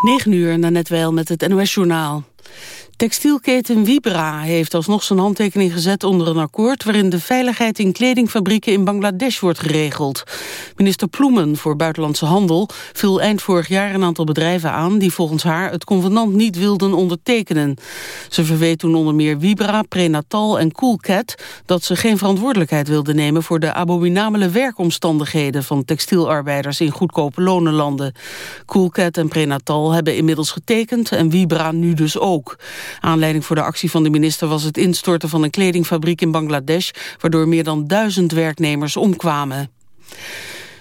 9 uur, net wel met het NOS-journaal. Textielketen Vibra heeft alsnog zijn handtekening gezet onder een akkoord... waarin de veiligheid in kledingfabrieken in Bangladesh wordt geregeld. Minister Ploemen voor Buitenlandse Handel viel eind vorig jaar een aantal bedrijven aan... die volgens haar het convenant niet wilden ondertekenen. Ze verweet toen onder meer Vibra, Prenatal en Coolcat... dat ze geen verantwoordelijkheid wilden nemen voor de abominabele werkomstandigheden... van textielarbeiders in goedkope lonenlanden. Coolcat en Prenatal hebben inmiddels getekend en Vibra nu dus ook. Aanleiding voor de actie van de minister was het instorten van een kledingfabriek in Bangladesh, waardoor meer dan duizend werknemers omkwamen.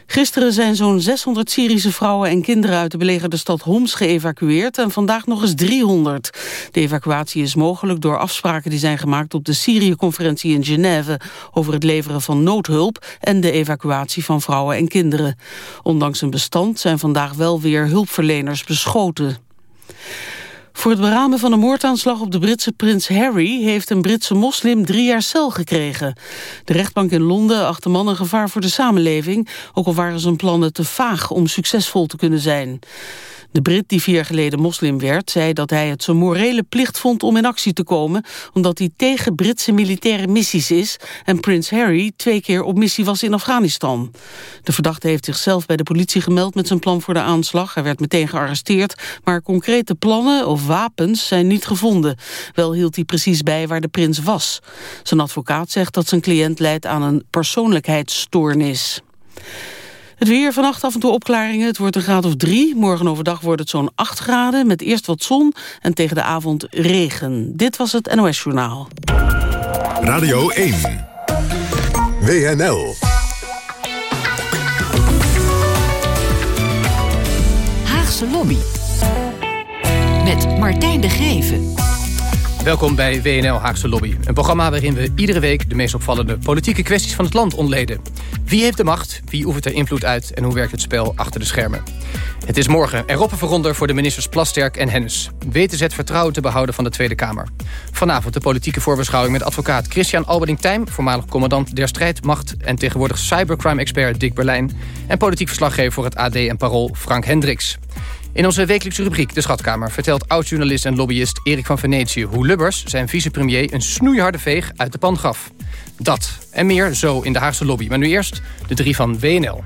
Gisteren zijn zo'n 600 Syrische vrouwen en kinderen uit de belegerde stad Homs geëvacueerd en vandaag nog eens 300. De evacuatie is mogelijk door afspraken die zijn gemaakt op de Syrië-conferentie in Genève over het leveren van noodhulp en de evacuatie van vrouwen en kinderen. Ondanks een bestand zijn vandaag wel weer hulpverleners beschoten. Voor het beramen van een moordaanslag op de Britse prins Harry... heeft een Britse moslim drie jaar cel gekregen. De rechtbank in Londen acht de man een gevaar voor de samenleving... ook al waren zijn plannen te vaag om succesvol te kunnen zijn. De Brit die vier jaar geleden moslim werd, zei dat hij het zijn morele plicht vond om in actie te komen, omdat hij tegen Britse militaire missies is en prins Harry twee keer op missie was in Afghanistan. De verdachte heeft zichzelf bij de politie gemeld met zijn plan voor de aanslag. Hij werd meteen gearresteerd, maar concrete plannen of wapens zijn niet gevonden. Wel hield hij precies bij waar de prins was. Zijn advocaat zegt dat zijn cliënt leidt aan een persoonlijkheidsstoornis. Het weer vannacht af en toe opklaringen. Het wordt een graad of drie. Morgen overdag wordt het zo'n 8 graden met eerst wat zon en tegen de avond regen. Dit was het NOS Journaal. Radio 1. WNL. Haagse Lobby. Met Martijn de Geven. Welkom bij WNL Haagse Lobby. Een programma waarin we iedere week de meest opvallende politieke kwesties van het land ontleden. Wie heeft de macht, wie oefent er invloed uit en hoe werkt het spel achter de schermen? Het is morgen erop een verronder voor de ministers Plasterk en Hennis. Weten ze het vertrouwen te behouden van de Tweede Kamer? Vanavond de politieke voorbeschouwing met advocaat Christian Alberding-Tijm... voormalig commandant der strijdmacht en tegenwoordig cybercrime-expert Dick Berlijn... en politiek verslaggever voor het AD en Parool Frank Hendricks. In onze wekelijkse rubriek De Schatkamer vertelt oud-journalist en lobbyist Erik van Venetië... hoe Lubbers zijn vicepremier een snoeiharde veeg uit de pan gaf. Dat en meer zo in de Haagse lobby. Maar nu eerst de drie van WNL.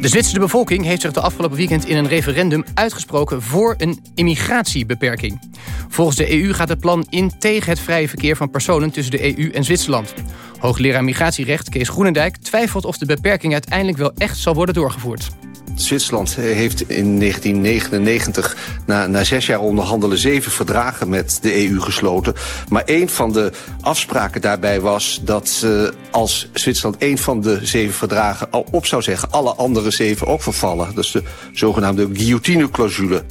De Zwitserse bevolking heeft zich de afgelopen weekend in een referendum uitgesproken voor een immigratiebeperking. Volgens de EU gaat het plan in tegen het vrije verkeer van personen tussen de EU en Zwitserland. Hoogleraar migratierecht Kees Groenendijk twijfelt of de beperking uiteindelijk wel echt zal worden doorgevoerd. Zwitserland heeft in 1999 na, na zes jaar onderhandelen zeven verdragen met de EU gesloten. Maar een van de afspraken daarbij was dat uh, als Zwitserland een van de zeven verdragen al op zou zeggen, alle andere zeven ook vervallen. Dat is de zogenaamde guillotine-clausule.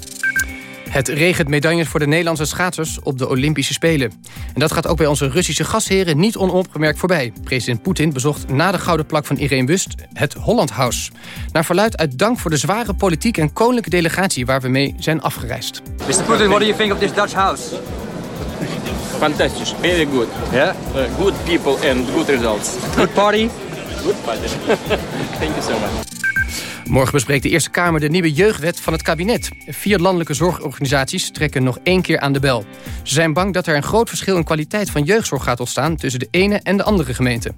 Het regent medailles voor de Nederlandse schaatsers op de Olympische Spelen. En dat gaat ook bij onze Russische gastheren niet onopgemerkt voorbij. President Poetin bezocht na de gouden plak van Irene Wust het Holland House. Naar verluid uit dank voor de zware politiek en koninklijke delegatie waar we mee zijn afgereisd. Mr. Putin, what do you think of this Dutch house? Fantastic, very good. Yeah? Uh, good people and good results. Good party? Good party. Thank you so much. Morgen bespreekt de Eerste Kamer de nieuwe jeugdwet van het kabinet. Vier landelijke zorgorganisaties trekken nog één keer aan de bel. Ze zijn bang dat er een groot verschil in kwaliteit van jeugdzorg gaat ontstaan... tussen de ene en de andere gemeente.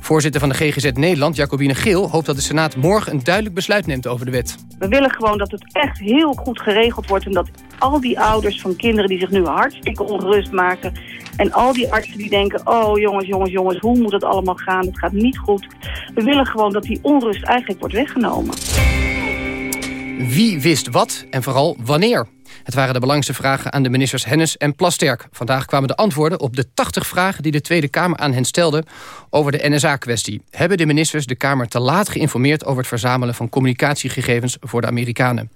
Voorzitter van de GGZ Nederland, Jacobine Geel... hoopt dat de Senaat morgen een duidelijk besluit neemt over de wet. We willen gewoon dat het echt heel goed geregeld wordt... en dat al die ouders van kinderen die zich nu hartstikke ongerust maken... en al die artsen die denken... oh jongens, jongens, jongens, hoe moet het allemaal gaan? Het gaat niet goed. We willen gewoon dat die onrust eigenlijk wordt weggenomen. Wie wist wat en vooral wanneer? Het waren de belangrijkste vragen aan de ministers Hennis en Plasterk. Vandaag kwamen de antwoorden op de 80 vragen die de Tweede Kamer aan hen stelde over de NSA-kwestie. Hebben de ministers de Kamer te laat geïnformeerd over het verzamelen van communicatiegegevens voor de Amerikanen?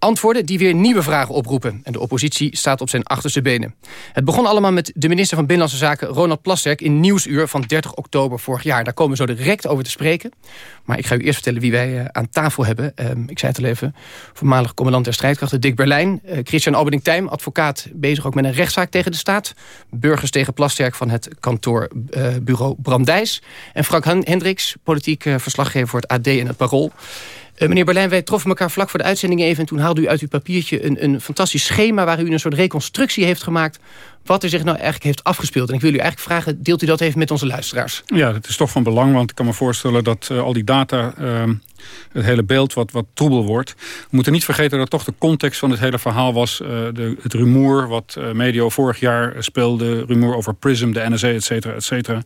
Antwoorden die weer nieuwe vragen oproepen. En de oppositie staat op zijn achterste benen. Het begon allemaal met de minister van Binnenlandse Zaken Ronald Plasterk in Nieuwsuur van 30 oktober vorig jaar. Daar komen we zo direct over te spreken. Maar ik ga u eerst vertellen wie wij uh, aan tafel hebben. Uh, ik zei het al even, voormalig commandant der strijdkrachten Dick Berlijn. Uh, Christian Alberding Tijm, advocaat, bezig ook met een rechtszaak tegen de staat. Burgers tegen Plasterk van het kantoor bureau Brandijs. En Frank Hendricks, politiek verslaggever voor het AD en het Parool. Uh, meneer Berlijn, wij troffen elkaar vlak voor de uitzending even... en toen haalde u uit uw papiertje een, een fantastisch schema... waar u een soort reconstructie heeft gemaakt... wat er zich nou eigenlijk heeft afgespeeld. En ik wil u eigenlijk vragen, deelt u dat even met onze luisteraars? Ja, dat is toch van belang, want ik kan me voorstellen... dat uh, al die data, uh, het hele beeld wat, wat troebel wordt. We moeten niet vergeten dat toch de context van het hele verhaal was... de, het rumoer wat medio vorig jaar speelde... rumoer over PRISM, de NSA, et cetera, et cetera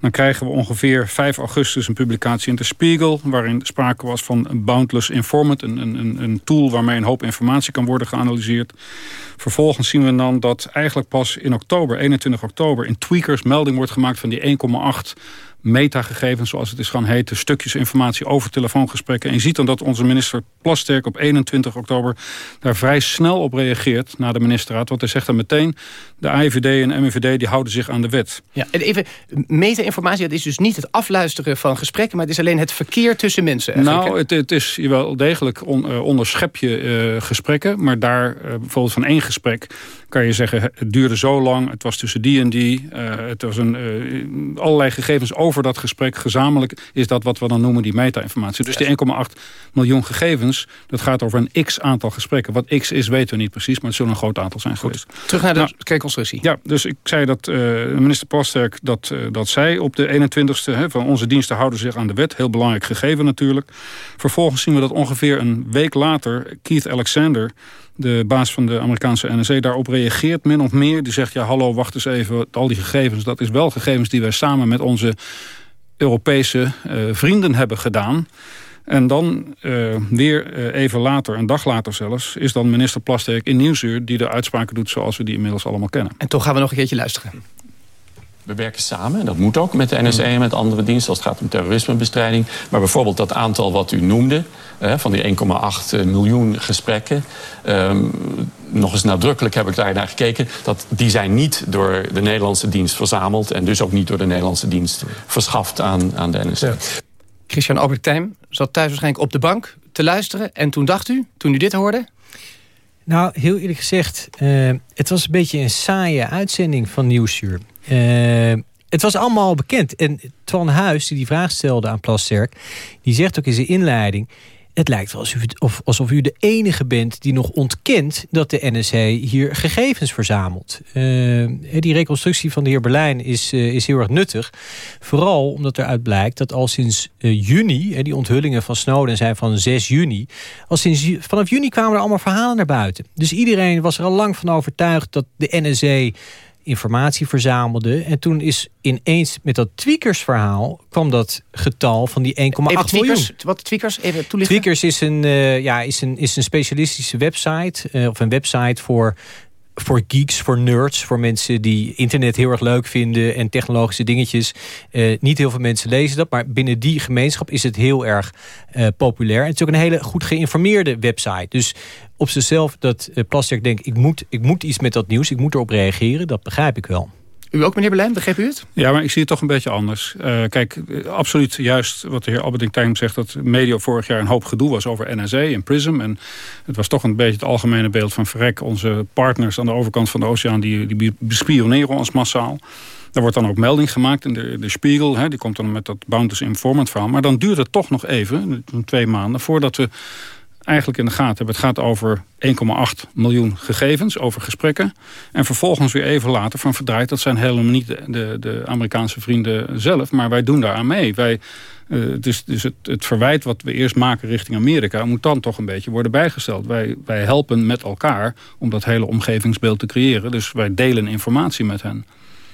dan krijgen we ongeveer 5 augustus een publicatie in de Spiegel... waarin sprake was van Boundless Informant, een, een, een tool waarmee een hoop informatie kan worden geanalyseerd. Vervolgens zien we dan dat eigenlijk pas in oktober, 21 oktober... in Tweakers melding wordt gemaakt van die 1,8 metagegevens, zoals het is gaan heten... stukjes informatie over telefoongesprekken. En je ziet dan dat onze minister Plasterk op 21 oktober... daar vrij snel op reageert naar de ministerraad. Want hij zegt dan meteen... de AIVD en MIVD die houden zich aan de wet. Ja, en even, meta-informatie, dat is dus niet het afluisteren van gesprekken... maar het is alleen het verkeer tussen mensen. Nou, het, het, is wel degelijk on, uh, onderschep je uh, gesprekken... maar daar, uh, bijvoorbeeld van één gesprek kan je zeggen... het duurde zo lang, het was tussen die en die... het was een, allerlei gegevens over dat gesprek gezamenlijk is dat wat we dan noemen die meta-informatie. Dus die 1,8 miljoen gegevens, dat gaat over een x-aantal gesprekken. Wat x is weten we niet precies, maar het zullen een groot aantal zijn geweest. Terug naar de nou, reconstructie. Ja, dus ik zei dat uh, minister Plasterk dat, dat zei op de 21ste... Hè, van onze diensten houden zich aan de wet. Heel belangrijk gegeven natuurlijk. Vervolgens zien we dat ongeveer een week later Keith Alexander de baas van de Amerikaanse NSA daarop reageert min of meer. Die zegt, ja hallo, wacht eens even, al die gegevens... dat is wel gegevens die wij samen met onze Europese uh, vrienden hebben gedaan. En dan uh, weer uh, even later, een dag later zelfs... is dan minister Plasterk in Nieuwsuur die de uitspraken doet... zoals we die inmiddels allemaal kennen. En toch gaan we nog een keertje luisteren. We werken samen, dat moet ook met de NSA en met andere diensten... als het gaat om terrorismebestrijding. Maar bijvoorbeeld dat aantal wat u noemde... van die 1,8 miljoen gesprekken... Um, nog eens nadrukkelijk heb ik daar naar gekeken... dat die zijn niet door de Nederlandse dienst verzameld... en dus ook niet door de Nederlandse dienst verschaft aan, aan de NSA. Ja. Christian Albertijn zat thuis waarschijnlijk op de bank te luisteren. En toen dacht u, toen u dit hoorde... Nou, heel eerlijk gezegd, uh, het was een beetje een saaie uitzending van Nieuwsuur. Uh, het was allemaal bekend. En Twan Huis, die die vraag stelde aan Plasterk... die zegt ook in zijn inleiding... Het lijkt wel alsof u, of, u de enige bent die nog ontkent dat de NSC hier gegevens verzamelt. Uh, die reconstructie van de heer Berlijn is, uh, is heel erg nuttig. Vooral omdat eruit blijkt dat al sinds uh, juni, die onthullingen van Snowden zijn van 6 juni, al sinds vanaf juni kwamen er allemaal verhalen naar buiten. Dus iedereen was er al lang van overtuigd dat de NSC informatie verzamelde. En toen is ineens met dat tweakersverhaal kwam dat getal van die 1,8 miljoen. Wat tweakers? Even toelichten. Tweakers is een, uh, ja, is een, is een specialistische website. Uh, of een website voor voor geeks, voor nerds, voor mensen die internet heel erg leuk vinden en technologische dingetjes. Uh, niet heel veel mensen lezen dat, maar binnen die gemeenschap is het heel erg uh, populair. En het is ook een hele goed geïnformeerde website. Dus op zichzelf dat uh, Plasterk denkt, ik moet, ik moet iets met dat nieuws, ik moet erop reageren, dat begrijp ik wel. U ook, meneer Berlijn, begreep u het? Ja, maar ik zie het toch een beetje anders. Uh, kijk, absoluut juist wat de heer Albert zegt... dat medio vorig jaar een hoop gedoe was over NSA en PRISM. En het was toch een beetje het algemene beeld van... verrek, onze partners aan de overkant van de oceaan... die, die bespioneren ons massaal. Daar wordt dan ook melding gemaakt in de, de Spiegel. Hè, die komt dan met dat Bounties Informant verhaal. Maar dan duurt het toch nog even, twee maanden... voordat we eigenlijk in de gaten hebben. Het gaat over 1,8 miljoen gegevens, over gesprekken. En vervolgens weer even later van verdraaid... dat zijn helemaal niet de, de, Amerikaanse vrienden zelf... maar wij doen daar aan mee. Wij, dus dus het, het verwijt wat we eerst maken richting Amerika... moet dan toch een beetje worden bijgesteld. Wij, wij helpen met elkaar om dat hele omgevingsbeeld te creëren. Dus wij delen informatie met hen.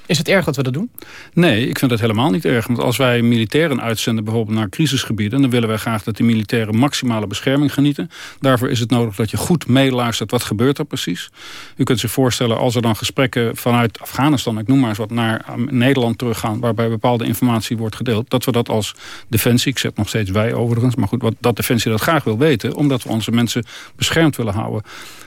Is het erg dat we dat doen? Nee, ik vind het helemaal niet erg. Want als wij militairen uitzenden bijvoorbeeld naar crisisgebieden... dan willen wij graag dat die militairen maximale bescherming genieten. Daarvoor is het nodig dat je goed meeluistert wat gebeurt er precies. U kunt zich voorstellen als er dan gesprekken vanuit Afghanistan... ik noem maar eens wat, naar Nederland teruggaan... waarbij bepaalde informatie wordt gedeeld... dat we dat als Defensie, ik zet nog steeds wij overigens... maar goed, wat, dat Defensie dat graag wil weten... omdat we onze mensen beschermd willen houden.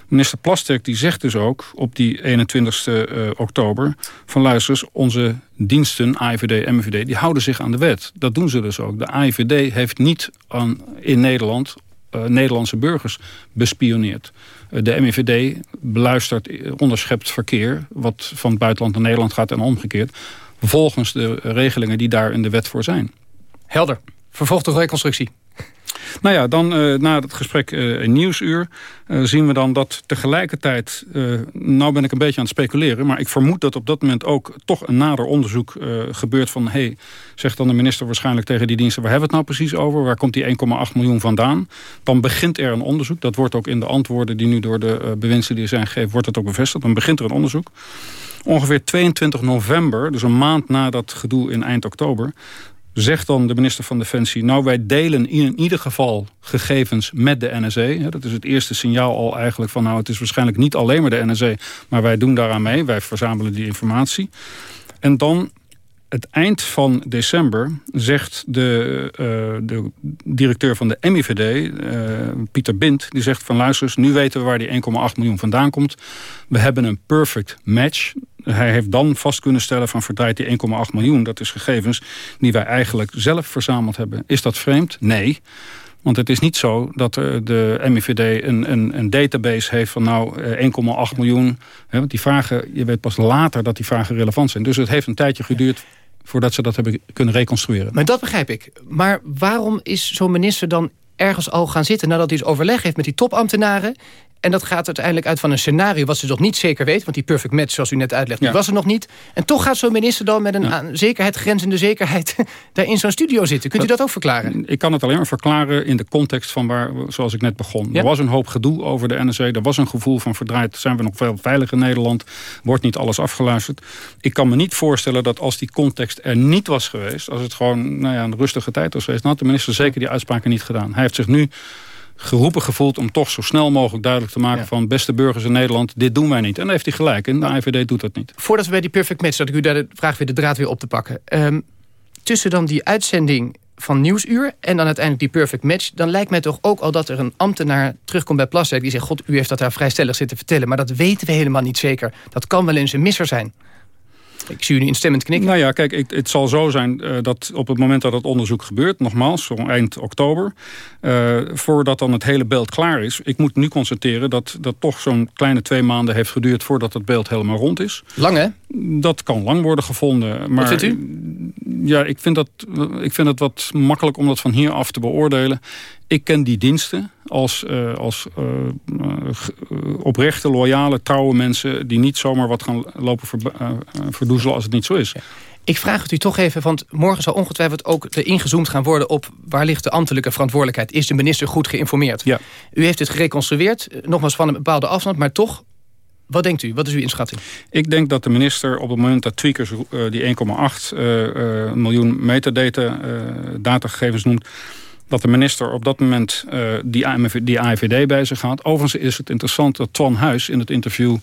Minister Plasterk die zegt dus ook op die 21 uh, oktober... van luister onze diensten, AIVD en MVD, die houden zich aan de wet. Dat doen ze dus ook. De AIVD heeft niet aan, in Nederland uh, Nederlandse burgers bespioneerd. Uh, de MIVD beluistert, onderschept verkeer... wat van het buitenland naar Nederland gaat en omgekeerd... volgens de regelingen die daar in de wet voor zijn. Helder. Vervolg de reconstructie. Nou ja, dan uh, na het gesprek uh, in Nieuwsuur uh, zien we dan dat tegelijkertijd... nou ben ik een beetje aan het speculeren... maar ik vermoed dat op dat moment ook toch een nader onderzoek gebeurt van... hey, zegt dan de minister waarschijnlijk tegen die diensten... waar hebben we het nou precies over? Waar komt die 1,8 miljoen vandaan? Dan begint er een onderzoek. Dat wordt ook in de antwoorden die nu door de die zijn gegeven... wordt het ook bevestigd. Dan begint er een onderzoek. Ongeveer 22 november, dus een maand na dat gedoe in eind oktober zegt dan de minister van Defensie... nou, wij delen in ieder geval gegevens met de NSE. Dat is het eerste signaal al eigenlijk van... nou, het is waarschijnlijk niet alleen maar de NSE... maar wij doen daaraan mee, wij verzamelen die informatie. En dan het eind van december zegt de, uh, de directeur van de MIVD, eh, Pieter Bind... die zegt van luister nu weten we waar die 1,8 miljoen vandaan komt. We hebben een perfect match. Hij heeft dan vast kunnen stellen van verdraait die 1,8 miljoen. Dat is gegevens die wij eigenlijk zelf verzameld hebben. Is dat vreemd? Nee. Want het is niet zo dat de MIVD een, een, een database heeft van nou 1,8 eh, miljoen. want die vragen, je weet pas later dat die vragen relevant zijn. Dus het heeft een tijdje geduurd voordat ze dat hebben kunnen reconstrueren. Maar dat begrijp ik. Maar waarom is zo'n minister dan ergens al gaan zitten... nadat hij eens overleg heeft met die topambtenaren... En dat gaat uiteindelijk uit van een scenario wat ze nog niet zeker weet. Want die perfect match, zoals u net uitlegt, die was er nog niet. En toch gaat zo'n minister dan met een ja. zekerheid, grenzende zekerheid... daar in zo'n studio zitten. Kunt u dat ook verklaren? Ik kan het alleen maar verklaren in de context van waar, zoals ik net begon. Er was een hoop gedoe over de NSA. Er was een gevoel van verdraaid. Zijn we nog veel veiliger in Nederland? Wordt niet alles afgeluisterd? Ik kan me niet voorstellen dat als die context er niet was geweest... als het gewoon nou ja, een rustige tijd was geweest... dan had de minister zeker die uitspraken niet gedaan. Hij heeft zich nu geroepen gevoeld om toch zo snel mogelijk duidelijk te maken... van beste burgers in Nederland, dit doen wij niet. En daar heeft hij gelijk in. De IVD doet dat niet. Voordat we bij die perfect match, dat ik u daar de vraag weer de draad weer op te pakken. Um, tussen dan die uitzending van Nieuwsuur en dan uiteindelijk die perfect match... dan lijkt mij toch ook al dat er een ambtenaar terugkomt bij Plaswijk... die zegt, god, u heeft dat daar vrij stellig zitten vertellen... maar dat weten we helemaal niet zeker. Dat kan wel eens een misser zijn. Ik zie u nu instemmend knikken. Nou ja, kijk, het, het zal zo zijn uh, dat op het moment dat het onderzoek gebeurt... nogmaals, zo eind oktober... Uh, voordat dan het hele beeld klaar is... ik moet nu constateren dat dat toch zo'n kleine twee maanden heeft geduurd... voordat het beeld helemaal rond is. Lang, hè? Dat kan lang worden gevonden. Maar, Wat vindt u? Ja, ik vind, dat, ik vind het wat makkelijk om dat van hier af te beoordelen. Ik ken die diensten als, uh, als uh, oprechte, loyale, trouwe mensen... die niet zomaar wat gaan lopen ver, uh, verdoezelen als het niet zo is. Ik vraag het u toch even, want morgen zal ongetwijfeld ook er ingezoomd gaan worden op waar ligt de ambtelijke verantwoordelijkheid. Is de minister goed geïnformeerd? Ja. U heeft het gereconstrueerd, nogmaals van een bepaalde afstand, maar toch wat denkt u? Wat is uw inschatting? Ik denk dat de minister op het moment dat tweakers uh, die 1,8 uh, uh, miljoen metadata datagegevens noemt dat de minister op dat moment uh, die, AMV, die AIVD bij zich gaat. Overigens is het interessant dat Twan Huis in het interview...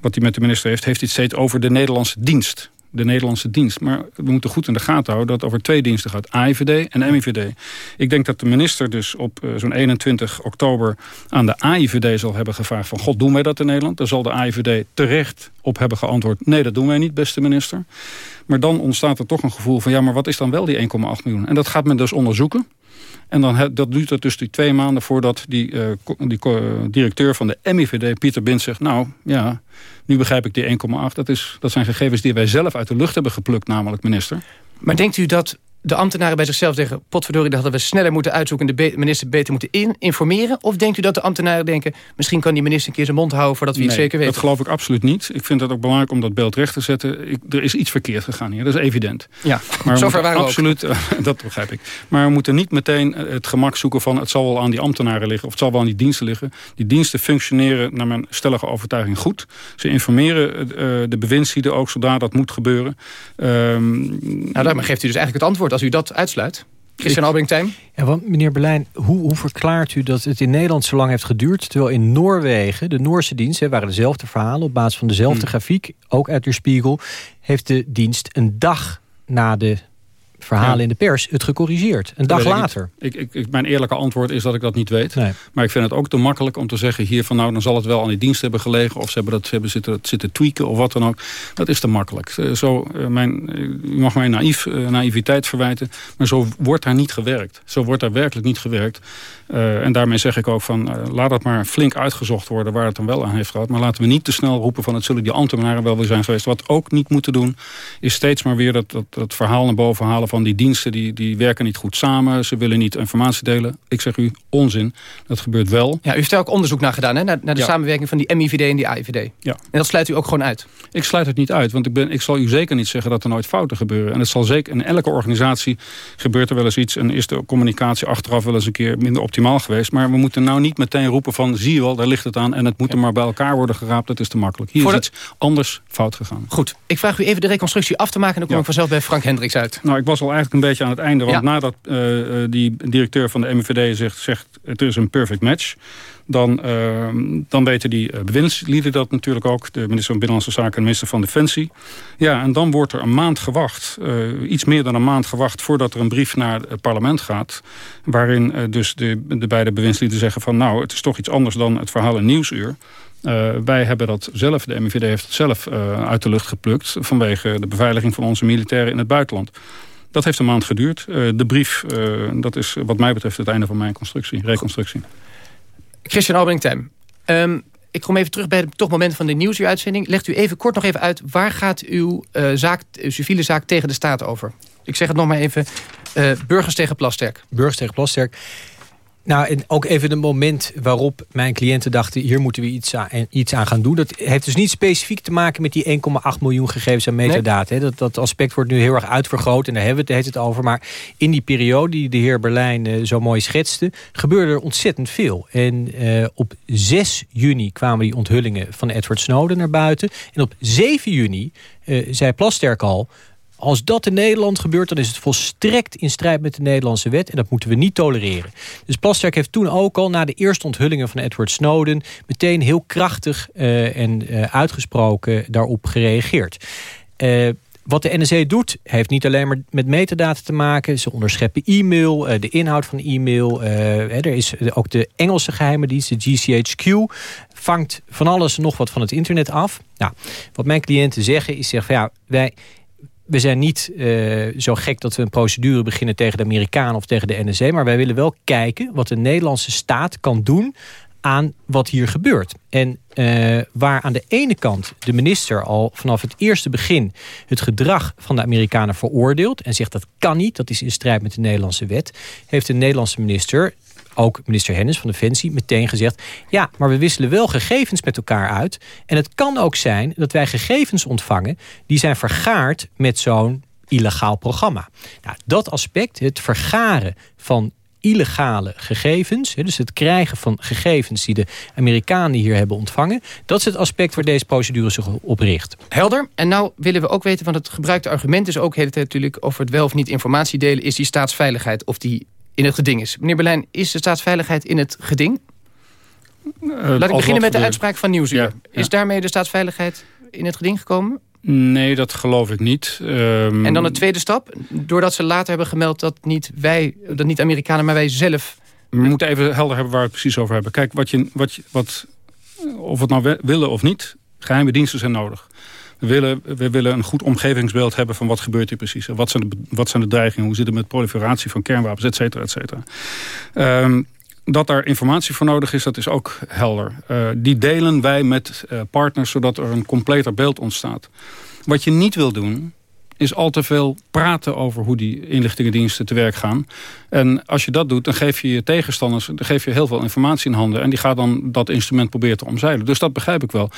wat hij met de minister heeft, heeft het steeds over de Nederlandse dienst de Nederlandse dienst. Maar we moeten goed in de gaten houden dat het over twee diensten gaat. AIVD en MIVD. Ik denk dat de minister dus op uh, zo'n 21 oktober aan de AIVD zal hebben gevraagd van... God, doen wij dat in Nederland? Daar zal de AIVD terecht op hebben geantwoord... nee, dat doen wij niet, beste minister. Maar dan ontstaat er toch een gevoel van... ja, maar wat is dan wel die 1,8 miljoen? En dat gaat men dus onderzoeken. En dan, dat duurt het dus die twee maanden voordat die, uh, die directeur van de MIVD, Pieter Bind, zegt... nou, ja, nu begrijp ik die 1,8. Dat, is, dat zijn gegevens die wij zelf uit de lucht hebben geplukt, namelijk minister. Maar denkt u dat de ambtenaren bij zichzelf zeggen... potverdorie, dat hadden we sneller moeten uitzoeken... en de minister beter moeten in informeren? Of denkt u dat de ambtenaren denken... misschien kan die minister een keer zijn mond houden... voordat we iets zeker weten? dat geloof ik absoluut niet. Ik vind het ook belangrijk om dat beeld recht te zetten. Ik, er is iets verkeerd gegaan hier, dat is evident. Ja, maar zover waren absoluut, dat begrijp ik. Maar we moeten niet meteen het gemak zoeken van... het zal wel aan die ambtenaren liggen of het zal wel aan die diensten liggen. Die diensten functioneren naar mijn stellige overtuiging goed. Ze informeren uh, de bewindslieden ook zodra dat moet gebeuren. Um, nou, daarmee geeft u dus eigenlijk het antwoord als u dat uitsluit? Christian Albring-Tijm? Ja, want meneer Berlijn, hoe, hoe, verklaart u dat het in Nederland zo lang heeft geduurd... terwijl in Noorwegen, de Noorse dienst, hè, waren dezelfde verhalen... op basis van dezelfde hmm. grafiek, ook uit uw spiegel... heeft de dienst een dag na de verhalen in de pers het gecorrigeerd. Een dag later. Ik, ik, ik, mijn eerlijke antwoord is dat ik dat niet weet. Maar ik vind het ook te makkelijk om te zeggen hier van nou dan zal het wel aan die dienst hebben gelegen. Of ze hebben dat hebben zitten, zitten tweaken of wat dan ook. Dat is te makkelijk. Eh, zo, eh, mijn, eh, u mag mij naïef, naïviteit verwijten. Maar zo wordt daar niet gewerkt. Zo wordt daar werkelijk niet gewerkt. Uh, en daarmee zeg ik ook van, uh, laat dat maar flink uitgezocht worden waar het dan wel aan heeft gehad. Maar laten we niet te snel roepen van het zullen die ambtenaren wel weer zijn geweest. Wat ook niet moeten doen, is steeds maar weer dat, dat, dat verhaal naar boven halen van die diensten die, die werken niet goed samen. Ze willen niet informatie delen. Ik zeg u, onzin. Dat gebeurt wel. Ja, u heeft er ook onderzoek naar gedaan, hè? Naar, naar de samenwerking van die MIVD en die AIVD. Ja. En dat sluit u ook gewoon uit? Ik sluit het niet uit, want ik, ben, ik zal u zeker niet zeggen dat er nooit fouten gebeuren. En het zal zeker in elke organisatie gebeurt er wel eens iets en is de communicatie achteraf wel eens een keer minder optimaal geweest. Maar we moeten nou niet meteen roepen van zie je wel, daar ligt het aan en het moet er maar bij elkaar worden geraapt. Dat is te makkelijk. Hier is iets anders fout gegaan. Goed, ik vraag u even de reconstructie af te maken en dan kom ik vanzelf bij Frank Hendricks uit. Nou, ik was al eigenlijk een beetje aan het einde, want nadat uh, die directeur van de MVD zegt, zegt het is een perfect match dan, uh, dan weten die uh, bewindslieden dat natuurlijk ook. De minister van Binnenlandse Zaken en de minister van Defensie. Ja, en dan wordt er een maand gewacht. Uh, iets meer dan een maand gewacht voordat er een brief naar het parlement gaat. Waarin dus de, de beide bewindslieden zeggen van... nou, het is toch iets anders dan het verhaal in Nieuwsuur. wij hebben dat zelf, de MIVD heeft het zelf uit de lucht geplukt... vanwege de beveiliging van onze militairen in het buitenland. Dat heeft een maand geduurd. de brief, dat is wat mij betreft het einde van mijn constructie, reconstructie. Christian Albering-Tem. Um, ik kom even terug bij het toch moment van de nieuwsuitzending. Legt u even kort nog even uit... waar gaat uw, uh, zaak, civiele zaak tegen de staat over? Ik zeg het nog maar even. Uh, burgers tegen Plasterk. Burgers tegen Plasterk. Nou, en ook even het moment waarop mijn cliënten dachten... hier moeten we iets aan, iets aan gaan doen. Dat heeft dus niet specifiek te maken met die 1,8 miljoen gegevens aan metadata. Nee. Dat, dat aspect wordt nu heel erg uitvergroot en daar hebben we het, het over. Maar in die periode die de heer Berlijn uh, zo mooi schetste... gebeurde er ontzettend veel. En uh, op 6 juni kwamen die onthullingen van Edward Snowden naar buiten. En op 7 juni uh, zei Plasterk al... Als dat in Nederland gebeurt, dan is het volstrekt in strijd met de Nederlandse wet. En dat moeten we niet tolereren. Dus Plasterk heeft toen ook al, na de eerste onthullingen van Edward Snowden... meteen heel krachtig uh, en uh, uitgesproken daarop gereageerd. Uh, wat de NSA doet, heeft niet alleen maar met metadata te maken. Ze onderscheppen e-mail, de inhoud van e-mail. er is ook de Engelse geheime dienst, de GCHQ... vangt van alles nog wat van het internet af. Nou, wat mijn cliënten zeggen, is zeggen van ja, wij we zijn niet uh, zo gek dat we een procedure beginnen tegen de Amerikanen of tegen de NSA. Maar wij willen wel kijken wat de Nederlandse staat kan doen aan wat hier gebeurt. En uh, waar aan de ene kant de minister al vanaf het eerste begin... het gedrag van de Amerikanen veroordeelt... en zegt dat kan niet, dat is in strijd met de Nederlandse wet... heeft de Nederlandse minister ook minister Hennis van Defensie meteen gezegd... ja, maar we wisselen wel gegevens met elkaar uit. En het kan ook zijn dat wij gegevens ontvangen... die zijn vergaard met zo'n illegaal programma. Nou, dat aspect, het vergaren van illegale gegevens. Dus het krijgen van gegevens die de Amerikanen hier hebben ontvangen. Dat is het aspect waar deze procedure zich op richt. Helder. En nou willen we ook weten, want het gebruikte argument is ook de hele tijd natuurlijk... over het wel of niet informatie delen, is die staatsveiligheid of die in het geding is. Meneer Berlijn, is de staatsveiligheid in het geding? Uh, Laat ik beginnen met de uitspraak van Nieuwsuur. Ja, ja. Is daarmee de staatsveiligheid in het geding gekomen? Nee, dat geloof ik niet. Um... En dan de tweede stap? Doordat ze later hebben gemeld dat niet wij, dat niet Amerikanen, maar wij zelf... We moeten even helder hebben waar we het precies over hebben. Kijk, wat je, wat, je, wat, of we het nou willen of niet, geheime diensten zijn nodig. We willen, we willen een goed omgevingsbeeld hebben van wat gebeurt hier precies. Wat zijn de, wat zijn de dreigingen? Hoe zit het met proliferatie van kernwapens, et cetera, et cetera. Um, dat daar informatie voor nodig is, dat is ook helder. Uh, die delen wij met uh, partners, zodat er een completer beeld ontstaat. Wat je niet wil doen, is al te veel praten over hoe die inlichtingendiensten te werk gaan. En als je dat doet, dan geef je je tegenstanders dan geef je heel veel informatie in handen. En die gaat dan dat instrument proberen te omzeilen. Dus dat begrijp ik wel.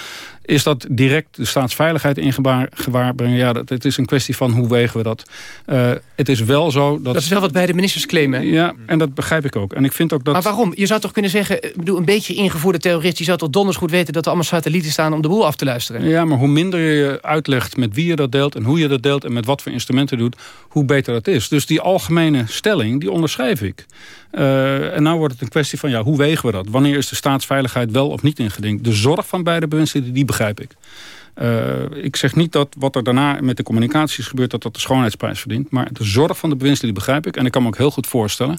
Is dat direct de staatsveiligheid in gewaar brengen? Ja, dat, het is een kwestie van hoe wegen we dat. Uh, het is wel zo dat... Dat is wel wat beide ministers claimen. Ja, en dat begrijp ik ook. En ik vind ook dat... Maar waarom? Je zou toch kunnen zeggen, ik bedoel, een beetje ingevoerde terrorist... die zou toch donders goed weten dat er allemaal satellieten staan om de boel af te luisteren? Ja, maar hoe minder je uitlegt met wie je dat deelt en hoe je dat deelt... en met wat voor instrumenten doet, hoe beter dat is. Dus die algemene stelling, die onderschrijf ik. Uh, en nou wordt het een kwestie van, ja, hoe wegen we dat? Wanneer is de staatsveiligheid wel of niet ingedingt? De zorg van beide bewindslieden, die begrijp ik. Uh, ik zeg niet dat wat er daarna met de communicatie is gebeurd... dat dat de schoonheidsprijs verdient. Maar de zorg van de bewindslieden begrijp ik. En ik kan me ook heel goed voorstellen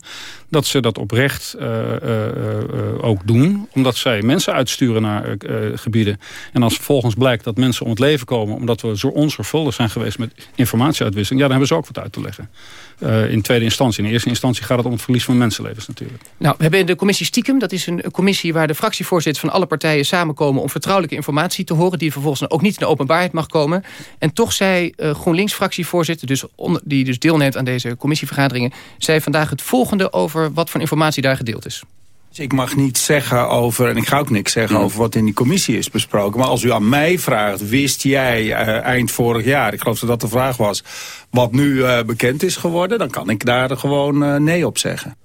dat ze dat oprecht uh, uh, ook doen. Omdat zij mensen uitsturen naar gebieden. En als vervolgens blijkt dat mensen om het leven komen... omdat we zo onzorgvuldig zijn geweest met informatieuitwisseling... ja, dan hebben ze ook wat uit te leggen. Uh, in tweede instantie. In eerste instantie gaat het om het verlies van mensenlevens natuurlijk. Nou, we hebben de commissie Stiekem. Dat is een commissie waar de fractievoorzitters van alle partijen samenkomen... om vertrouwelijke informatie te horen... die vervolgens ook niet in de openbaarheid mag komen. En toch zei uh, GroenLinks-fractievoorzitter... Dus die dus deelneemt aan deze commissievergaderingen... zei vandaag het volgende over wat voor informatie daar gedeeld is. Dus ik mag niet zeggen over, en ik ga ook niks zeggen over wat in die commissie is besproken. Maar als u aan mij vraagt, wist jij uh, eind vorig jaar, ik geloof dat dat de vraag was, wat nu uh, bekend is geworden, dan kan ik daar gewoon uh, nee op zeggen.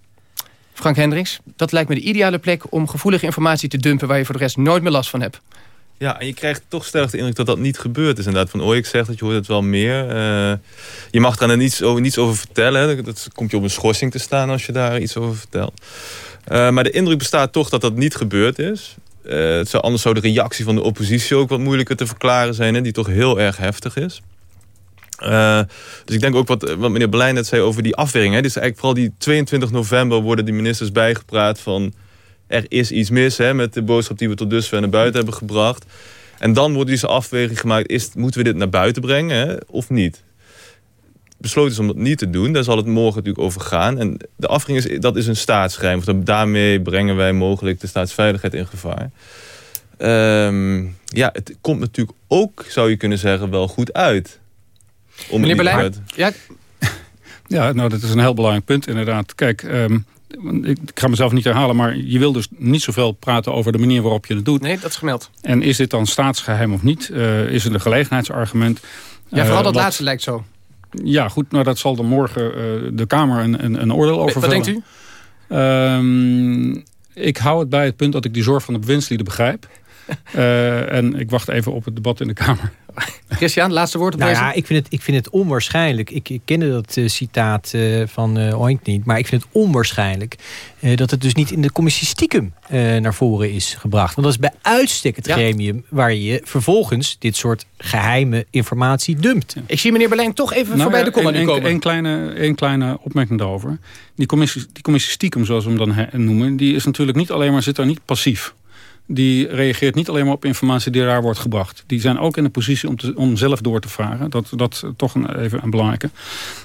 Frank Hendricks, dat lijkt me de ideale plek om gevoelige informatie te dumpen waar je voor de rest nooit meer last van hebt. Ja, en je krijgt toch sterk de indruk dat dat niet gebeurd is. Inderdaad, van Ooyek zegt dat je hoort het wel meer. Uh, je mag daar niets over, niets over vertellen. Hè. Dat komt je op een schorsing te staan als je daar iets over vertelt. Uh, maar de indruk bestaat toch dat dat niet gebeurd is. Uh, het zou anders zou de reactie van de oppositie ook wat moeilijker te verklaren zijn. Hè, die toch heel erg heftig is. Uh, dus ik denk ook wat, wat meneer Berlijn net zei over die afwering. Hè. Dus eigenlijk vooral die 22 november worden die ministers bijgepraat van... er is iets mis hè, met de boodschap die we tot dusver naar buiten hebben gebracht. En dan wordt deze afweging gemaakt, is, moeten we dit naar buiten brengen hè, of niet? Besloten is om dat niet te doen. Daar zal het morgen natuurlijk over gaan. En de afweging is, dat is een staatsgeheim. Want daarmee brengen wij mogelijk de staatsveiligheid in gevaar. Um, ja, het komt natuurlijk ook, zou je kunnen zeggen, wel goed uit. Om Meneer Berlijn, ja... ja, nou dat is een heel belangrijk punt inderdaad. Kijk, um, ik ga mezelf niet herhalen, maar je wil dus niet zoveel praten over de manier waarop je het doet. Nee, dat is gemeld. En is dit dan staatsgeheim of niet? Uh, is het een gelegenheidsargument? Ja, vooral uh, dat wat... laatste lijkt zo. Ja, goed. Nou, dat zal dan morgen uh, de Kamer een, een, een oordeel over Wat denkt u? Um, ik hou het bij het punt dat ik die zorg van de bewindslieden begrijp. Uh, en ik wacht even op het debat in de Kamer. Christian, laatste woord op nou deze? Ja, ik vind het, ik vind het onwaarschijnlijk. Ik, ik kende dat uh, citaat uh, van uh, Oink niet. Maar ik vind het onwaarschijnlijk dat het dus niet in de commissie stiekem naar voren is gebracht. Want dat is bij uitstek het ja. gremium waar je vervolgens dit soort geheime informatie dumpt. Ik zie meneer Berlijn toch even nou, voorbij ja, de commissie komen. Een kleine, een kleine opmerking daarover. Die commissie, die commissie stiekem, zoals we hem dan noemen... die is natuurlijk niet alleen maar, zit daar niet passief die reageert niet alleen maar op informatie die daar wordt gebracht. Die zijn ook in de positie om, om zelf door te vragen. Dat, dat toch een, even een belangrijke.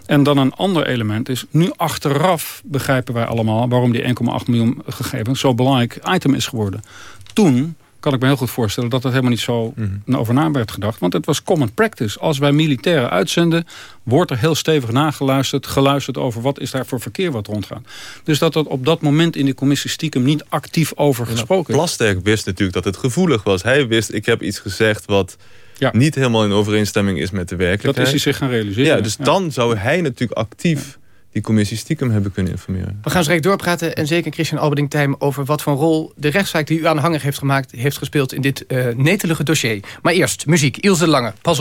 En dan een ander element is... nu achteraf begrijpen wij allemaal... waarom die 1,8 miljoen gegevens zo belangrijk item is geworden. Toen kan ik me heel goed voorstellen dat dat helemaal niet zo mm -hmm. over na werd gedacht. Want het was common practice. Als wij militairen uitzenden, wordt er heel stevig nageluisterd, geluisterd over wat is daar voor verkeer wat rondgaat. Dus dat dat op dat moment in de commissie stiekem niet actief over gesproken is. Plasterk wist natuurlijk dat het gevoelig was. Hij wist, ik heb iets gezegd wat ja. niet helemaal in overeenstemming is met de werkelijkheid. Dat is hij zich gaan realiseren. Ja, dus ja. dan zou hij natuurlijk actief die commissie stiekem hebben kunnen informeren. We gaan direct doorpraten en zeker Christian Albeding Tijm... over wat voor rol de rechtszaak die u aan de hanger heeft gemaakt... heeft gespeeld in dit uh, netelige dossier. Maar eerst muziek. Ilse Lange, Pas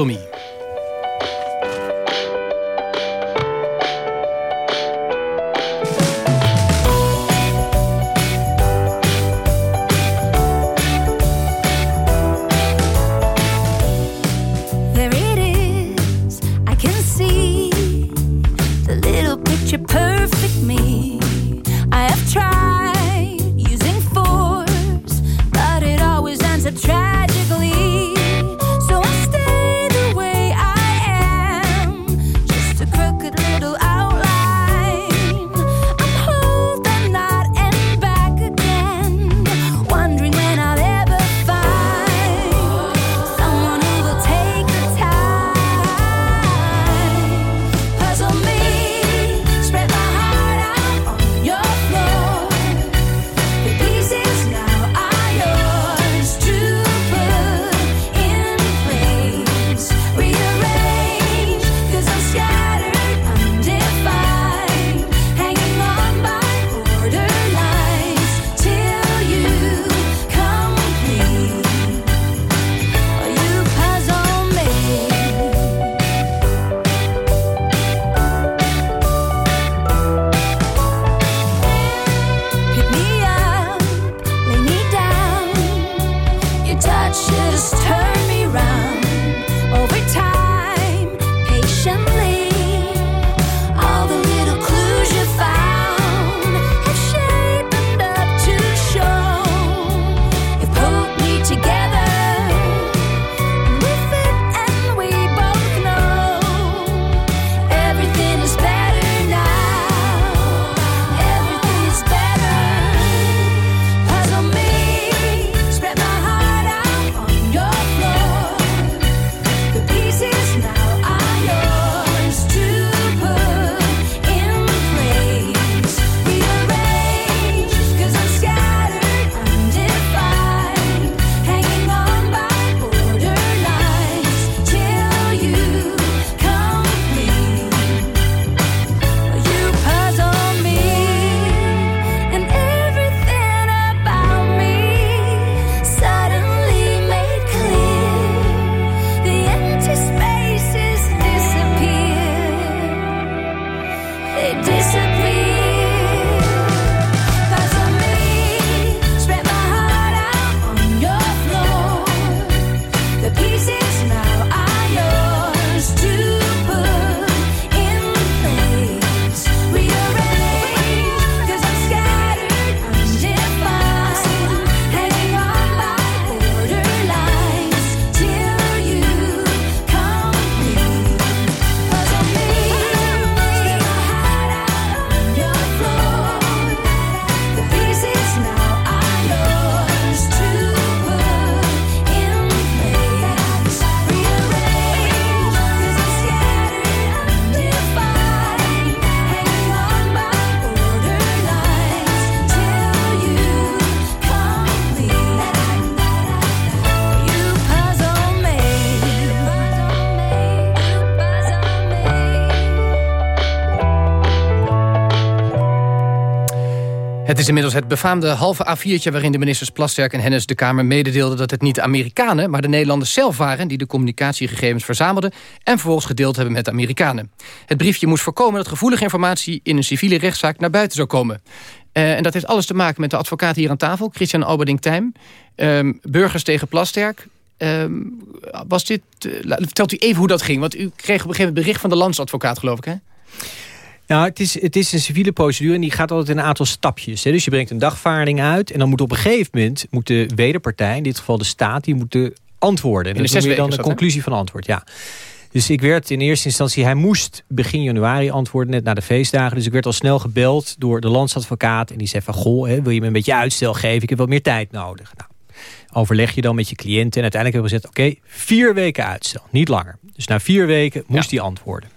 Het is inmiddels het befaamde halve A4'tje... waarin de ministers Plasterk en Hennis de Kamer mededeelden... dat het niet de Amerikanen, maar de Nederlanders zelf waren... die de communicatiegegevens verzamelden... en vervolgens gedeeld hebben met de Amerikanen. Het briefje moest voorkomen dat gevoelige informatie... in een civiele rechtszaak naar buiten zou komen. Uh, en dat heeft alles te maken met de advocaat hier aan tafel... Christian Alberding-Tijm. Uh, burgers tegen Plasterk. Uh, was dit, uh, vertelt u even hoe dat ging. Want u kreeg op een gegeven moment bericht van de landsadvocaat, geloof ik, hè? Nou, het is, het is een civiele procedure en die gaat altijd in een aantal stapjes. Hè. Dus je brengt een dagvaarding uit en dan moet op een gegeven moment... moet de wederpartij, in dit geval de staat, die moet antwoorden. En dat is dan de conclusie van antwoord, ja. Dus ik werd in eerste instantie, hij moest begin januari antwoorden, net na de feestdagen. Dus ik werd al snel gebeld door de landsadvocaat. En die zei van, goh, hè, wil je me een beetje uitstel geven? Ik heb wat meer tijd nodig. Nou, overleg je dan met je cliënten. En uiteindelijk hebben we gezegd, oké, vier weken uitstel, niet langer. Dus na vier weken moest hij antwoorden.